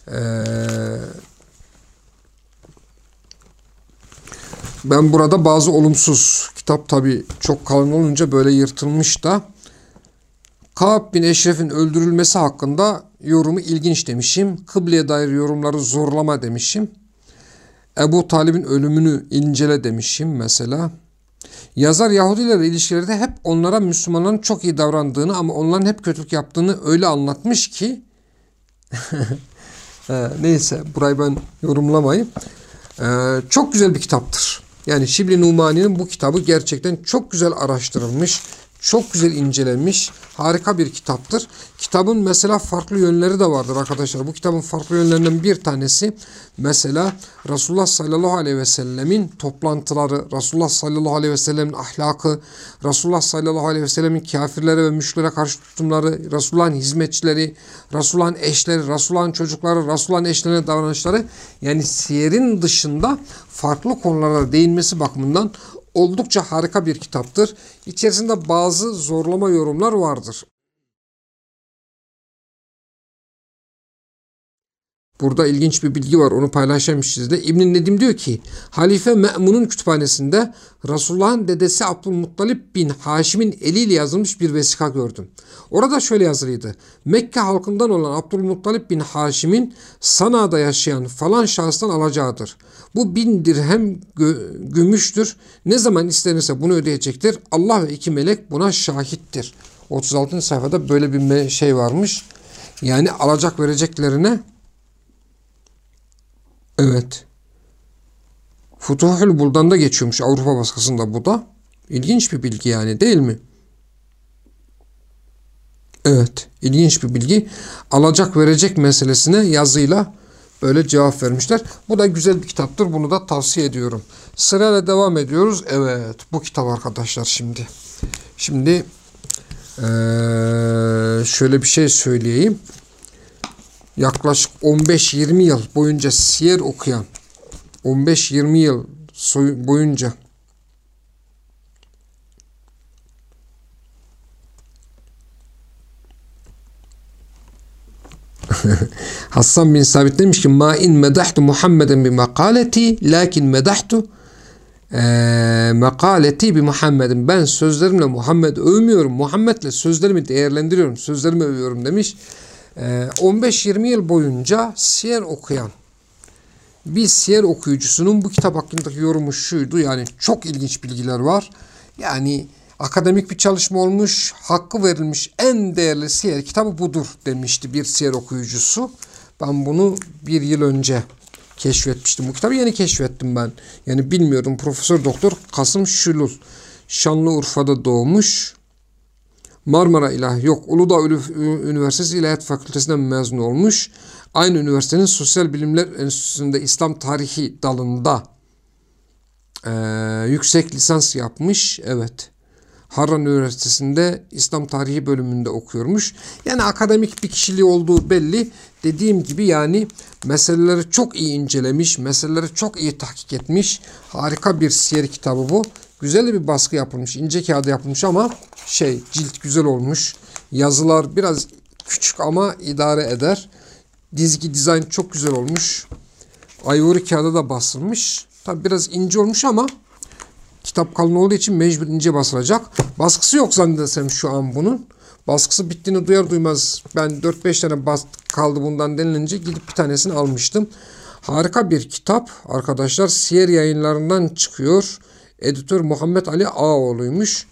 Ee, ben burada bazı olumsuz kitap tabi çok kalın olunca böyle yırtılmış da Kaab bin Eşref'in öldürülmesi hakkında yorumu ilginç demişim. Kıbleye dair yorumları zorlama demişim. Ebu Talib'in ölümünü incele demişim mesela. Yazar Yahudilerle ilişkilerde hep onlara Müslümanların çok iyi davrandığını ama onların hep kötülük yaptığını öyle anlatmış ki neyse burayı ben yorumlamayayım. Ee, çok güzel bir kitaptır. Yani Şibli Numani'nin bu kitabı gerçekten çok güzel araştırılmış, çok güzel incelenmiş, harika bir kitaptır. Kitabın mesela farklı yönleri de vardır arkadaşlar. Bu kitabın farklı yönlerinden bir tanesi mesela Resulullah sallallahu aleyhi ve sellemin toplantıları, Resulullah sallallahu aleyhi ve sellemin ahlakı, Resulullah sallallahu aleyhi ve sellemin kafirlere ve müşklere karşı tutumları, Resulullah'ın hizmetçileri, Resulullah'ın eşleri, Resulullah'ın çocukları, Resulullah'ın eşlerine davranışları yani siyerin dışında farklı konulara değinmesi bakımından oldukça harika bir kitaptır. İçerisinde bazı zorlama yorumlar vardır. Burada ilginç bir bilgi var. Onu paylaşayım sizle. İbn Nedim diyor ki Halife Me'mun'un kütüphanesinde Resulullah'ın dedesi Abdülmuttalip bin Haşim'in eliyle yazılmış bir vesika gördüm. Orada şöyle yazılıydı. Mekke halkından olan Abdülmuttalip bin Haşim'in Sana'da yaşayan falan şahıstan alacağıdır. Bu bin dirhem gö gümüştür. Ne zaman istenirse bunu ödeyecektir. Allah ve iki melek buna şahittir. 36. sayfada böyle bir şey varmış. Yani alacak vereceklerine Evet. Futuhul Buldan'da geçiyormuş Avrupa baskısında bu da. İlginç bir bilgi yani değil mi? Evet. ilginç bir bilgi. Alacak verecek meselesine yazıyla böyle cevap vermişler. Bu da güzel bir kitaptır. Bunu da tavsiye ediyorum. Sırayla devam ediyoruz. Evet. Bu kitap arkadaşlar şimdi. Şimdi ee, şöyle bir şey söyleyeyim yaklaşık 15-20 yıl boyunca siyer okuyan 15-20 yıl boyunca Hassan bin Sabit demiş ki ma in medahtu Muhammeden bi makaleti lakin medahtu e, makaleti bi Muhammedin ben sözlerimle Muhammed övmüyorum Muhammed'le sözlerimi değerlendiriyorum sözlerimi övüyorum demiş 15-20 ee, yıl boyunca siyer okuyan bir siyer okuyucusunun bu kitap hakkındaki yorumu şuydu. Yani çok ilginç bilgiler var. Yani akademik bir çalışma olmuş, hakkı verilmiş en değerli siyer kitabı budur demişti bir siyer okuyucusu. Ben bunu bir yıl önce keşfetmiştim. Bu kitabı yeni keşfettim ben. Yani bilmiyorum Profesör Doktor Kasım Şülul. Şanlıurfa'da doğmuş. Marmara İlahi yok Uludağ Üniversitesi İlahiyat Fakültesinden mezun olmuş. Aynı üniversitenin Sosyal Bilimler Enstitüsü'nde İslam Tarihi dalında e, yüksek lisans yapmış. Evet. Harran Üniversitesi'nde İslam Tarihi bölümünde okuyormuş. Yani akademik bir kişiliği olduğu belli. Dediğim gibi yani meseleleri çok iyi incelemiş, meseleleri çok iyi tahkik etmiş. Harika bir siyer kitabı bu. Güzel bir baskı yapılmış, ince kağıda yapılmış ama şey cilt güzel olmuş. Yazılar biraz küçük ama idare eder. Dizgi dizayn çok güzel olmuş. Ivory kağıda da basılmış. Tabi biraz ince olmuş ama kitap kalın olduğu için mecbur ince basılacak. Baskısı yok zannedersem şu an bunun. Baskısı bittiğini duyar duymaz ben 4-5 tane bas kaldı bundan denilince gidip bir tanesini almıştım. Harika bir kitap arkadaşlar. Siyer yayınlarından çıkıyor. Editör Muhammed Ali Ağoğlu'ymuş.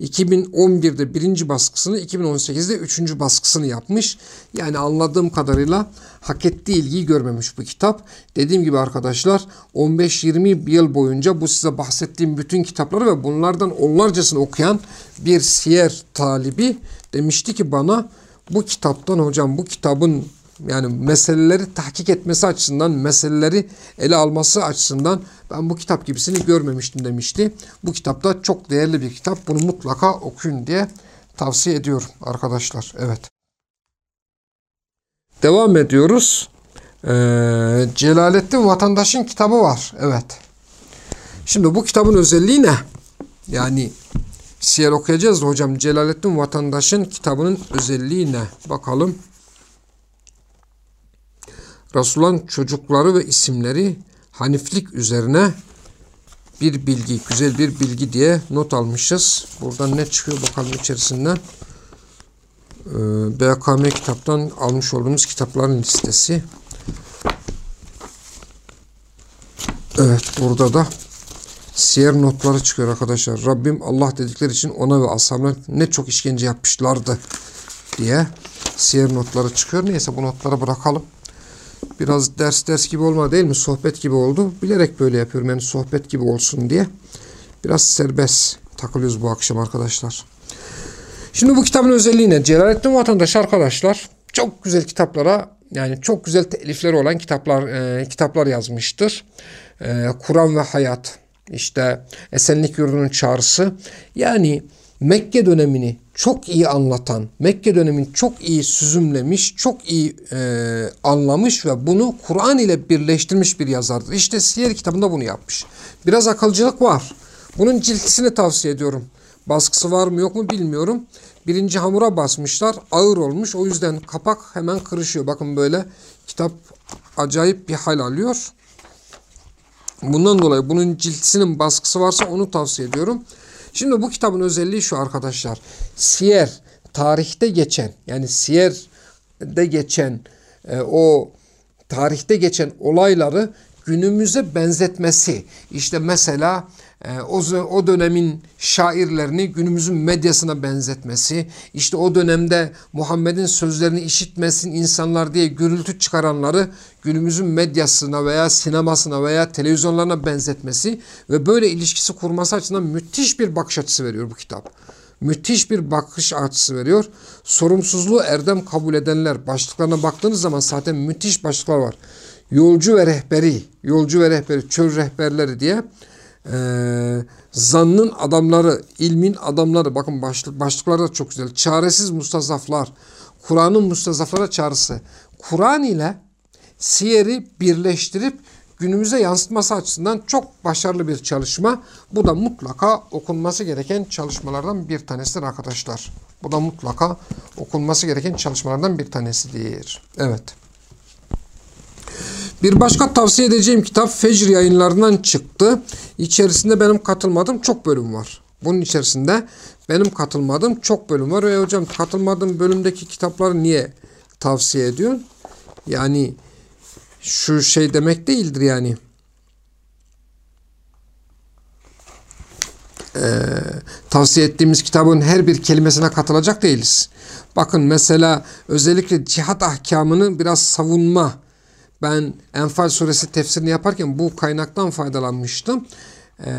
2011'de birinci baskısını, 2018'de üçüncü baskısını yapmış. Yani anladığım kadarıyla hak ettiği ilgiyi görmemiş bu kitap. Dediğim gibi arkadaşlar 15-20 yıl boyunca bu size bahsettiğim bütün kitapları ve bunlardan onlarcasını okuyan bir siyer talibi demişti ki bana bu kitaptan hocam bu kitabın yani meseleleri tahkik etmesi açısından, meseleleri ele alması açısından ben bu kitap gibisini görmemiştim demişti. Bu kitap da çok değerli bir kitap. Bunu mutlaka okuyun diye tavsiye ediyorum arkadaşlar. Evet. Devam ediyoruz. Ee, Celalettin Vatandaş'ın kitabı var. Evet. Şimdi bu kitabın özelliği ne? Yani siyer okuyacağız da hocam Celalettin Vatandaş'ın kitabının özelliği ne? Bakalım. Resulullah'ın çocukları ve isimleri Haniflik üzerine bir bilgi, güzel bir bilgi diye not almışız. Buradan ne çıkıyor bakalım içerisinden. Ee, BKM kitaptan almış olduğumuz kitapların listesi. Evet burada da siyer notları çıkıyor arkadaşlar. Rabbim Allah dedikleri için ona ve ashabına ne çok işkence yapmışlardı diye siyer notları çıkıyor. Neyse bu notları bırakalım. Biraz ders ders gibi olma değil mi? Sohbet gibi oldu. Bilerek böyle yapıyorum yani sohbet gibi olsun diye. Biraz serbest takılıyoruz bu akşam arkadaşlar. Şimdi bu kitabın özelliği ne? Celalettin Vatandaş arkadaşlar çok güzel kitaplara yani çok güzel telifleri olan kitaplar e, kitaplar yazmıştır. E, Kur'an ve Hayat, işte Esenlik Yurdu'nun Çağrısı. Yani Mekke dönemini çok iyi anlatan, Mekke dönemini çok iyi süzümlemiş, çok iyi e, anlamış ve bunu Kur'an ile birleştirmiş bir yazardır. İşte Siyer kitabında bunu yapmış. Biraz akılcılık var. Bunun ciltisini tavsiye ediyorum. Baskısı var mı yok mu bilmiyorum. Birinci hamura basmışlar. Ağır olmuş. O yüzden kapak hemen kırışıyor. Bakın böyle kitap acayip bir hal alıyor. Bundan dolayı bunun ciltisinin baskısı varsa onu tavsiye ediyorum. Şimdi bu kitabın özelliği şu arkadaşlar. Siyer, tarihte geçen yani Siyer'de geçen e, o tarihte geçen olayları günümüze benzetmesi. İşte mesela o, o dönemin şairlerini günümüzün medyasına benzetmesi, işte o dönemde Muhammed'in sözlerini işitmesin insanlar diye gürültü çıkaranları günümüzün medyasına veya sinemasına veya televizyonlarına benzetmesi ve böyle ilişkisi kurması açısından müthiş bir bakış açısı veriyor bu kitap. Müthiş bir bakış açısı veriyor. Sorumsuzluğu erdem kabul edenler başlıklarına baktığınız zaman zaten müthiş başlıklar var. Yolcu ve rehberi, yolcu ve rehberi, çöl rehberleri diye e, zannın adamları, ilmin adamları, bakın başlık, başlıklar da çok güzel. Çaresiz mustazaflar, Kur'an'ın mustazaflara çağrısı. Kur'an ile siyeri birleştirip günümüze yansıtması açısından çok başarılı bir çalışma. Bu da mutlaka okunması gereken çalışmalardan bir tanesidir arkadaşlar. Bu da mutlaka okunması gereken çalışmalardan bir tanesidir. Evet. Bir başka tavsiye edeceğim kitap Fecr yayınlarından çıktı. İçerisinde benim katılmadığım çok bölüm var. Bunun içerisinde benim katılmadığım çok bölüm var. Ve hocam katılmadığım bölümdeki kitapları niye tavsiye ediyorsun? Yani şu şey demek değildir yani. Ee, tavsiye ettiğimiz kitabın her bir kelimesine katılacak değiliz. Bakın mesela özellikle cihat ahkamını biraz savunma ben Enfal suresi tefsirini yaparken bu kaynaktan faydalanmıştım. Ee,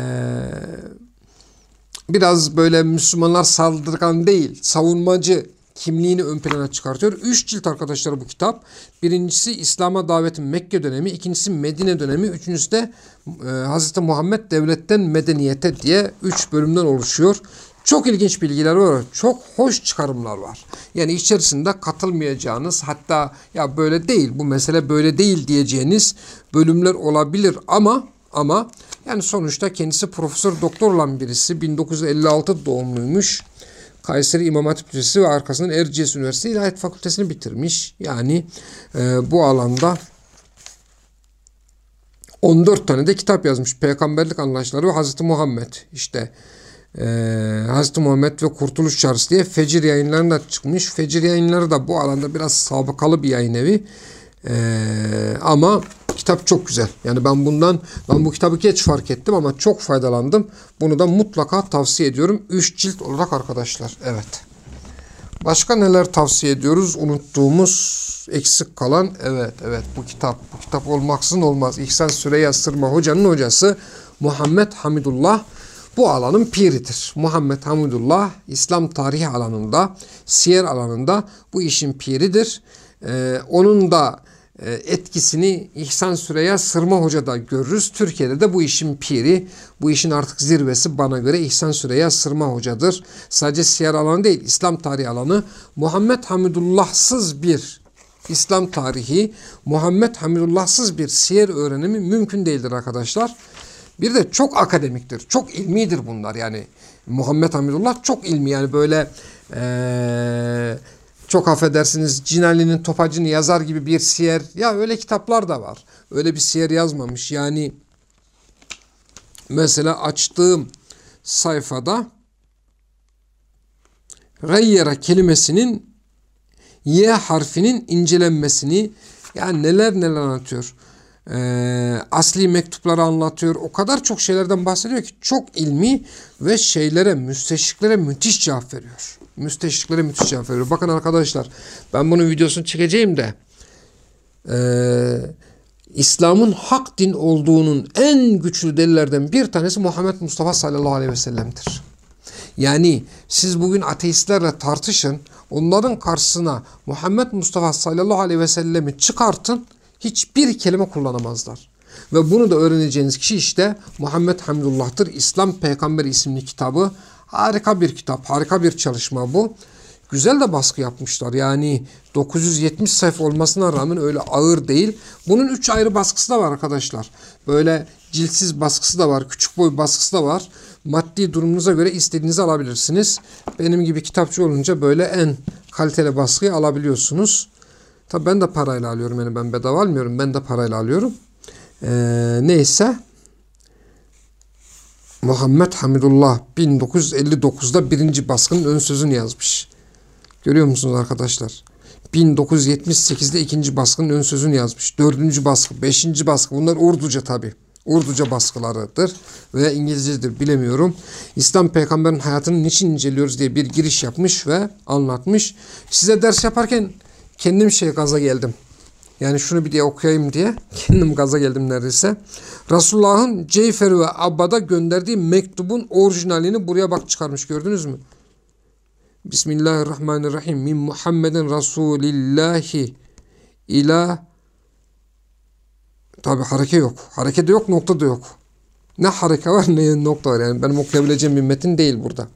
biraz böyle Müslümanlar saldırgan değil, savunmacı kimliğini ön plana çıkartıyor. Üç cilt arkadaşlar bu kitap. Birincisi İslam'a davetin Mekke dönemi, ikincisi Medine dönemi, üçüncüsü de e, Hz. Muhammed devletten medeniyete diye üç bölümden oluşuyor. Çok ilginç bilgiler var. Çok hoş çıkarımlar var. Yani içerisinde katılmayacağınız hatta ya böyle değil bu mesele böyle değil diyeceğiniz bölümler olabilir ama ama yani sonuçta kendisi profesör doktor olan birisi 1956 doğumluymuş. Kayseri İmam Hatip Lisesi ve arkasından Erciyes Üniversitesi İlahiyat Fakültesini bitirmiş. Yani e, bu alanda 14 tane de kitap yazmış. Peygamberlik anlayışları ve Hazreti Muhammed. İşte e, Hazreti Muhammed ve Kurtuluş Çağrısı diye Fecir yayınlarında çıkmış. Fecir yayınları da bu alanda biraz sabıkalı bir yayın evi. E, ama kitap çok güzel. Yani ben bundan ben bu kitabı geç fark ettim ama çok faydalandım. Bunu da mutlaka tavsiye ediyorum. 3 cilt olarak arkadaşlar. Evet. Başka neler tavsiye ediyoruz? Unuttuğumuz, eksik kalan evet evet bu kitap. Bu kitap olmaksızın olmaz. İhsan Süreyya Sırma hocanın hocası Muhammed Hamidullah bu alanın piridir. Muhammed Hamidullah İslam tarihi alanında, siyer alanında bu işin piridir. Ee, onun da e, etkisini İhsan Süreyya Sırma Hoca'da görürüz. Türkiye'de de bu işin piri, bu işin artık zirvesi bana göre İhsan Süreyya Sırma Hoca'dır. Sadece siyer alanı değil, İslam tarihi alanı. Muhammed Hamidullah'sız bir İslam tarihi, Muhammed Hamidullah'sız bir siyer öğrenimi mümkün değildir arkadaşlar. Bir de çok akademiktir, çok ilmidir bunlar yani. Muhammed Hamidullah çok ilmi yani böyle... Ee, çok affedersiniz Cinali'nin Topacı'nı yazar gibi bir siyer. Ya öyle kitaplar da var. Öyle bir siyer yazmamış. Yani mesela açtığım sayfada Reyyera kelimesinin Y harfinin incelenmesini yani neler neler anlatıyor. Ee, asli mektupları anlatıyor. O kadar çok şeylerden bahsediyor ki çok ilmi ve şeylere, müsteşriklere müthiş cevap veriyor müsteşriklere müthiş cevap veriyor. Bakın arkadaşlar ben bunun videosunu çekeceğim de e, İslam'ın hak din olduğunun en güçlü delillerden bir tanesi Muhammed Mustafa sallallahu aleyhi ve sellem'dir. Yani siz bugün ateistlerle tartışın, onların karşısına Muhammed Mustafa sallallahu aleyhi ve sellemi çıkartın, hiçbir kelime kullanamazlar. Ve bunu da öğreneceğiniz kişi işte Muhammed Hamdullah'tır. İslam Peygamberi isimli kitabı Harika bir kitap, harika bir çalışma bu. Güzel de baskı yapmışlar. Yani 970 sayfa olmasına rağmen öyle ağır değil. Bunun 3 ayrı baskısı da var arkadaşlar. Böyle ciltsiz baskısı da var, küçük boy baskısı da var. Maddi durumunuza göre istediğinizi alabilirsiniz. Benim gibi kitapçı olunca böyle en kaliteli baskıyı alabiliyorsunuz. Tabi ben de parayla alıyorum yani ben bedava almıyorum. Ben de parayla alıyorum. Ee, neyse. Muhammed Hamidullah 1959'da birinci baskının ön sözünü yazmış. Görüyor musunuz arkadaşlar? 1978'de ikinci baskının ön sözünü yazmış. Dördüncü baskı, beşinci baskı bunlar Urduca tabi. Urduca baskılarıdır veya İngilizcedir bilemiyorum. İslam peygamberin hayatını niçin inceliyoruz diye bir giriş yapmış ve anlatmış. Size ders yaparken kendim şey gaza geldim. Yani şunu bir diye okuyayım diye kendim gaza geldim neredeyse. Resulullah'ın Ceyfer ve Abba'da gönderdiği mektubun orijinalini buraya bak çıkarmış gördünüz mü? Bismillahirrahmanirrahim. Min Muhammedin Resulillahi ila Tabi hareke yok. Hareke de yok, nokta da yok. Ne hareke var ne nokta var. Yani benim okuyabileceğim bir metin değil burada.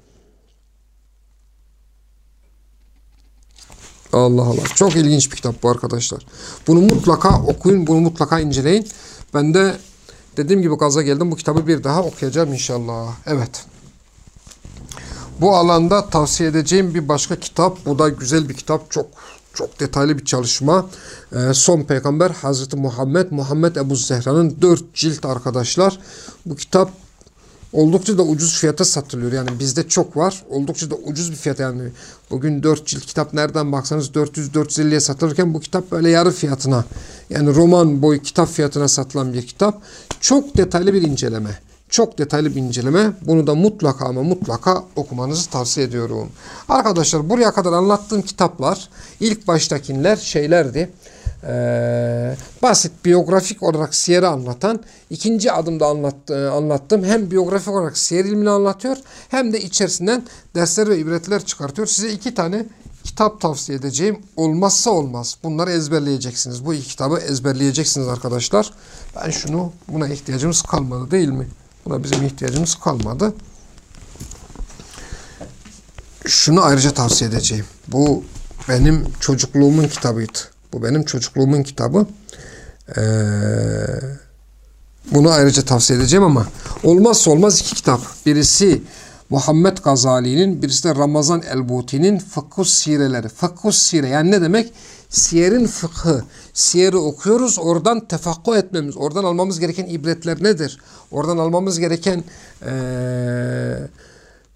Allah Allah. Çok ilginç bir kitap bu arkadaşlar. Bunu mutlaka okuyun. Bunu mutlaka inceleyin. Ben de dediğim gibi gaza geldim. Bu kitabı bir daha okuyacağım inşallah. Evet. Bu alanda tavsiye edeceğim bir başka kitap. Bu da güzel bir kitap. Çok çok detaylı bir çalışma. Ee, Son Peygamber Hazreti Muhammed, Muhammed Ebu Zehra'nın dört cilt arkadaşlar. Bu kitap oldukça da ucuz fiyata satılıyor. Yani bizde çok var. Oldukça da ucuz bir fiyat yani. Bugün 4 cilt kitap nereden baksanız 400-450'ye satılırken bu kitap böyle yarı fiyatına yani roman boy kitap fiyatına satılan bir kitap. Çok detaylı bir inceleme. Çok detaylı bir inceleme. Bunu da mutlaka ama mutlaka okumanızı tavsiye ediyorum. Arkadaşlar buraya kadar anlattığım kitaplar ilk baştakiler şeylerdi e, basit biyografik olarak siyeri anlatan ikinci adımda anlattı, anlattım. Hem biyografik olarak siyer ilmini anlatıyor hem de içerisinden dersler ve ibretler çıkartıyor. Size iki tane kitap tavsiye edeceğim. Olmazsa olmaz. Bunları ezberleyeceksiniz. Bu iki kitabı ezberleyeceksiniz arkadaşlar. Ben şunu buna ihtiyacımız kalmadı değil mi? Buna bizim ihtiyacımız kalmadı. Şunu ayrıca tavsiye edeceğim. Bu benim çocukluğumun kitabıydı. Bu benim çocukluğumun kitabı. Ee, bunu ayrıca tavsiye edeceğim ama olmazsa olmaz iki kitap. Birisi Muhammed Gazali'nin, birisi de Ramazan Elbuti'nin Fıkhus Sireleri. Fıkhus Sire yani ne demek? Siyerin fıkhı. Siyeri okuyoruz, oradan tefakkuh etmemiz, oradan almamız gereken ibretler nedir? Oradan almamız gereken ee,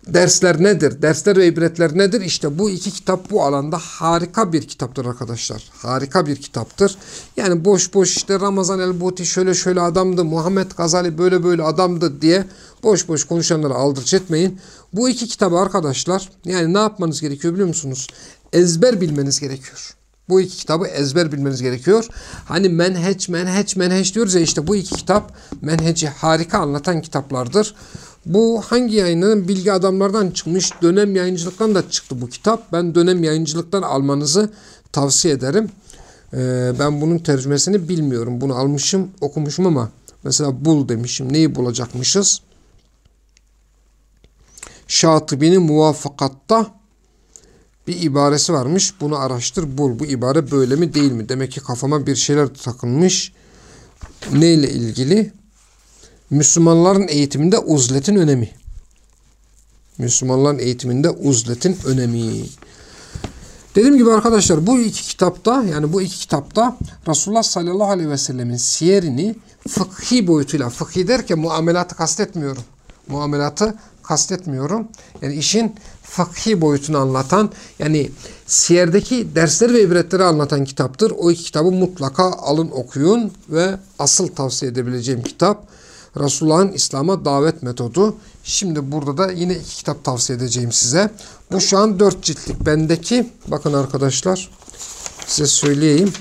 dersler nedir? Dersler ve ibretler nedir? İşte bu iki kitap bu alanda harika bir kitaptır arkadaşlar. Harika bir kitaptır. Yani boş boş işte Ramazan el-Buti şöyle şöyle adamdı, Muhammed Gazali böyle böyle adamdı diye boş boş konuşanları aldırış etmeyin. Bu iki kitabı arkadaşlar yani ne yapmanız gerekiyor biliyor musunuz? Ezber bilmeniz gerekiyor. Bu iki kitabı ezber bilmeniz gerekiyor. Hani menheç, menheç, menheç diyoruz ya işte bu iki kitap menheci harika anlatan kitaplardır. Bu hangi yayının bilgi adamlardan çıkmış dönem yayıncılıktan da çıktı bu kitap. Ben dönem yayıncılıktan almanızı tavsiye ederim. Ee, ben bunun tercümesini bilmiyorum. Bunu almışım okumuşum ama mesela bul demişim. Neyi bulacakmışız? Şatibi'nin muvafakatta bir ibaresi varmış. Bunu araştır bul. Bu ibare böyle mi değil mi? Demek ki kafama bir şeyler takılmış. Neyle ilgili? Müslümanların eğitiminde uzletin önemi. Müslümanların eğitiminde uzletin önemi. Dediğim gibi arkadaşlar bu iki kitapta yani bu iki kitapta Resulullah sallallahu aleyhi ve sellemin siyerini fıkhi boyutuyla fıkhi derken muamelatı kastetmiyorum. Muamelatı kastetmiyorum. Yani işin fıkhi boyutunu anlatan yani siyerdeki dersleri ve ibretleri anlatan kitaptır. O iki kitabı mutlaka alın okuyun ve asıl tavsiye edebileceğim kitap Resulullah'ın İslam'a davet metodu. Şimdi burada da yine iki kitap tavsiye edeceğim size. Bu şu an dört ciltlik bendeki. Bakın arkadaşlar size söyleyeyim.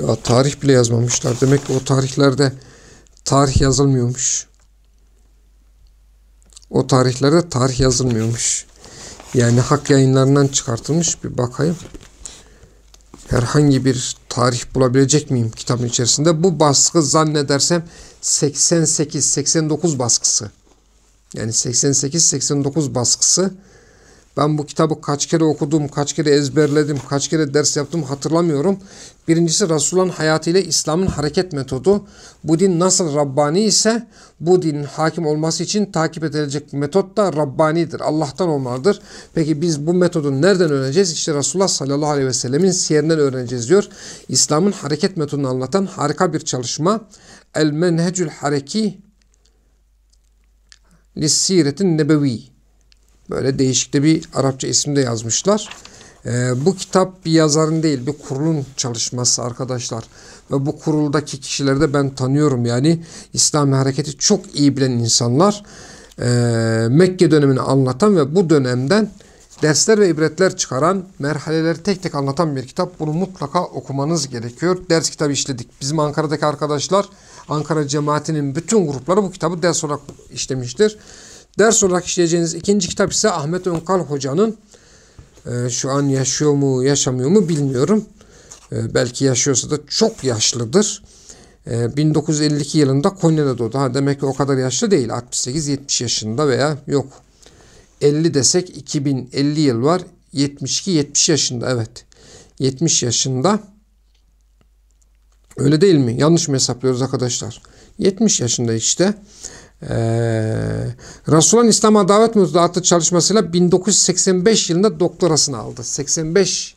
Ya tarih bile yazmamışlar. Demek ki o tarihlerde tarih yazılmıyormuş. O tarihlerde tarih yazılmıyormuş. Yani hak yayınlarından çıkartılmış. Bir bakayım. Herhangi bir tarih bulabilecek miyim kitabın içerisinde? Bu baskı zannedersem 88-89 baskısı. Yani 88-89 baskısı. Ben bu kitabı kaç kere okudum, kaç kere ezberledim, kaç kere ders yaptım hatırlamıyorum. Birincisi Resulullah'ın hayatıyla İslam'ın hareket metodu. Bu din nasıl Rabbani ise bu dinin hakim olması için takip edilecek metot da Rabbanidir. Allah'tan olmalıdır. Peki biz bu metodu nereden öğreneceğiz? İşte Resulullah sallallahu aleyhi ve sellemin siyerinden öğreneceğiz diyor. İslam'ın hareket metodunu anlatan harika bir çalışma. El Menhecül Hareki Lissiretin Nebevi Böyle değişik de bir Arapça isim de yazmışlar. Ee, bu kitap bir yazarın değil bir kurulun çalışması arkadaşlar. Ve bu kuruldaki kişileri de ben tanıyorum. Yani İslami hareketi çok iyi bilen insanlar. Ee, Mekke dönemini anlatan ve bu dönemden dersler ve ibretler çıkaran, merhaleleri tek tek anlatan bir kitap. Bunu mutlaka okumanız gerekiyor. Ders kitabı işledik. Bizim Ankara'daki arkadaşlar, Ankara cemaatinin bütün grupları bu kitabı ders olarak işlemiştir. Ders olarak işleyeceğiniz ikinci kitap ise Ahmet Önkal Hoca'nın e, şu an yaşıyor mu yaşamıyor mu bilmiyorum. E, belki yaşıyorsa da çok yaşlıdır. E, 1952 yılında Konya'da doğdu. Ha, demek ki o kadar yaşlı değil. 68-70 yaşında veya yok. 50 desek 2050 yıl var. 72-70 yaşında evet. 70 yaşında. Öyle değil mi? Yanlış mı hesaplıyoruz arkadaşlar? 70 yaşında işte. Ee, Resulullah'ın İslam'a davet adlı çalışmasıyla 1985 yılında doktorasını aldı. 85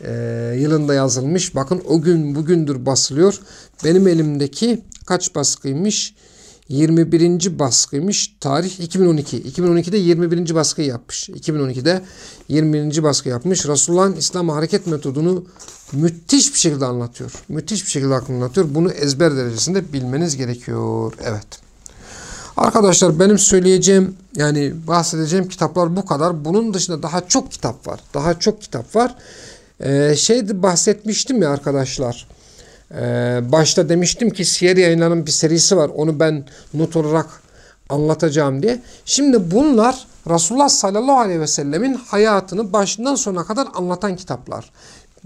e, yılında yazılmış. Bakın o gün bugündür basılıyor. Benim elimdeki kaç baskıymış? 21. baskıymış. Tarih 2012. 2012'de 21. baskıyı yapmış. 2012'de 21. baskı yapmış. Resulullah'ın İslam hareket metodunu müthiş bir şekilde anlatıyor. Müthiş bir şekilde anlatıyor. Bunu ezber derecesinde bilmeniz gerekiyor. Evet. Arkadaşlar benim söyleyeceğim yani bahsedeceğim kitaplar bu kadar. Bunun dışında daha çok kitap var. Daha çok kitap var. Ee, şeydi bahsetmiştim ya arkadaşlar. Ee, başta demiştim ki Siyer yayınlarının bir serisi var. Onu ben not olarak anlatacağım diye. Şimdi bunlar Resulullah sallallahu aleyhi ve sellemin hayatını başından sona kadar anlatan kitaplar.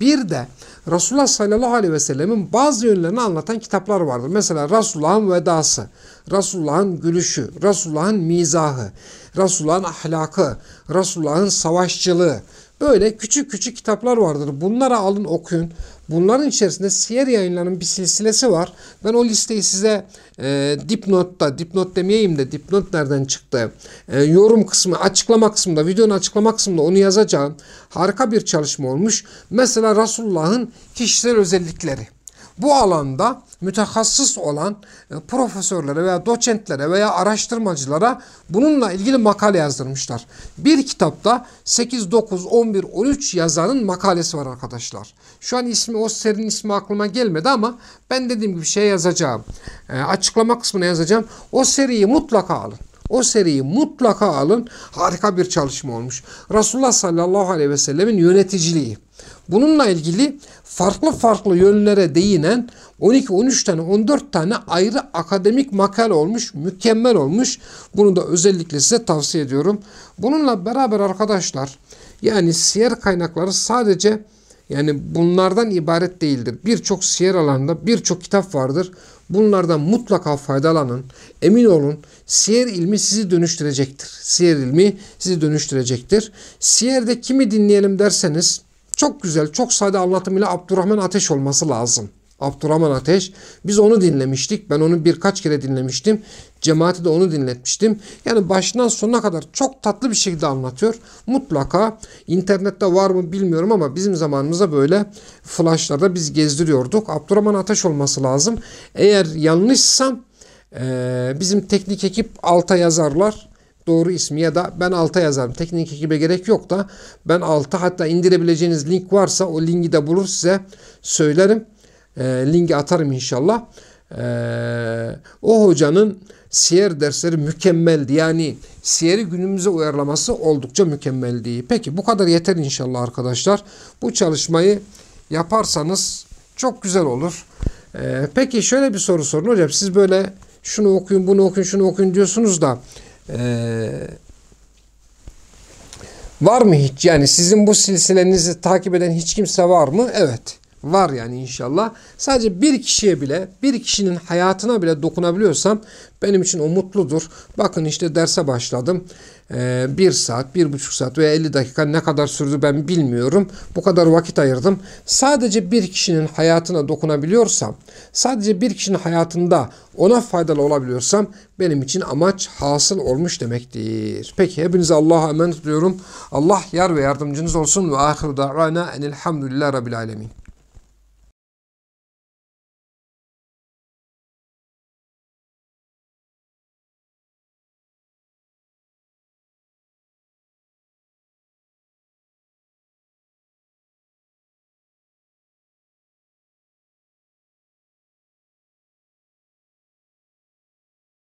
Bir de Resulullah sallallahu aleyhi ve sellemin bazı yönlerini anlatan kitaplar vardır. Mesela Resulullah'ın vedası, Resulullah'ın gülüşü, Resulullah'ın mizahı, Resulullah'ın ahlakı, Resulullah'ın savaşçılığı, Böyle küçük küçük kitaplar vardır. Bunları alın okuyun. Bunların içerisinde siyer yayınlarının bir silsilesi var. Ben o listeyi size e, dipnotta, dipnot demeyeyim de dipnot nereden çıktı? E, yorum kısmı, açıklama kısmında, videonun açıklama kısmında onu yazacağım. Harika bir çalışma olmuş. Mesela Resulullah'ın kişisel özellikleri. Bu alanda mütehassıs olan e, profesörlere veya doçentlere veya araştırmacılara bununla ilgili makale yazdırmışlar. Bir kitapta 8, 9, 11, 13 yazarın makalesi var arkadaşlar. Şu an ismi o serinin ismi aklıma gelmedi ama ben dediğim gibi şey yazacağım. E, açıklama kısmına yazacağım. O seriyi mutlaka alın. O seriyi mutlaka alın. Harika bir çalışma olmuş. Resulullah sallallahu aleyhi ve sellemin yöneticiliği. Bununla ilgili farklı farklı yönlere değinen 12, 13 tane, 14 tane ayrı akademik makale olmuş. Mükemmel olmuş. Bunu da özellikle size tavsiye ediyorum. Bununla beraber arkadaşlar yani siyer kaynakları sadece yani bunlardan ibaret değildir. Birçok siyer alanında birçok kitap vardır. Bunlardan mutlaka faydalanın. Emin olun siyer ilmi sizi dönüştürecektir. Siyer ilmi sizi dönüştürecektir. Siyerde kimi dinleyelim derseniz çok güzel, çok sade anlatımıyla Abdurrahman Ateş olması lazım. Abdurrahman Ateş. Biz onu dinlemiştik. Ben onu birkaç kere dinlemiştim. Cemaati de onu dinletmiştim. Yani başından sonuna kadar çok tatlı bir şekilde anlatıyor. Mutlaka internette var mı bilmiyorum ama bizim zamanımızda böyle flashlarda biz gezdiriyorduk. Abdurrahman Ateş olması lazım. Eğer yanlışsam bizim teknik ekip alta yazarlar doğru ismi ya da ben alta yazarım. Teknik ekibe gerek yok da ben alta hatta indirebileceğiniz link varsa o linki de bulur size söylerim. E, linki atarım inşallah. E, o hocanın siyer dersleri mükemmeldi. Yani siyeri günümüze uyarlaması oldukça mükemmeldi. Peki bu kadar yeter inşallah arkadaşlar. Bu çalışmayı yaparsanız çok güzel olur. E, peki şöyle bir soru sorun hocam. Siz böyle şunu okuyun, bunu okuyun, şunu okuyun diyorsunuz da ee, var mı hiç? Yani sizin bu silsilenizi takip eden hiç kimse var mı? Evet. Var yani inşallah. Sadece bir kişiye bile, bir kişinin hayatına bile dokunabiliyorsam benim için o mutludur. Bakın işte derse başladım. Ee, bir saat, bir buçuk saat veya 50 dakika ne kadar sürdü ben bilmiyorum. Bu kadar vakit ayırdım. Sadece bir kişinin hayatına dokunabiliyorsam, sadece bir kişinin hayatında ona faydalı olabiliyorsam benim için amaç hasıl olmuş demektir. Peki hepinize Allah'a emanet ediyorum. Allah yar ve yardımcınız olsun ve ahiru da'vana enelhamdülillah rabbil alemin.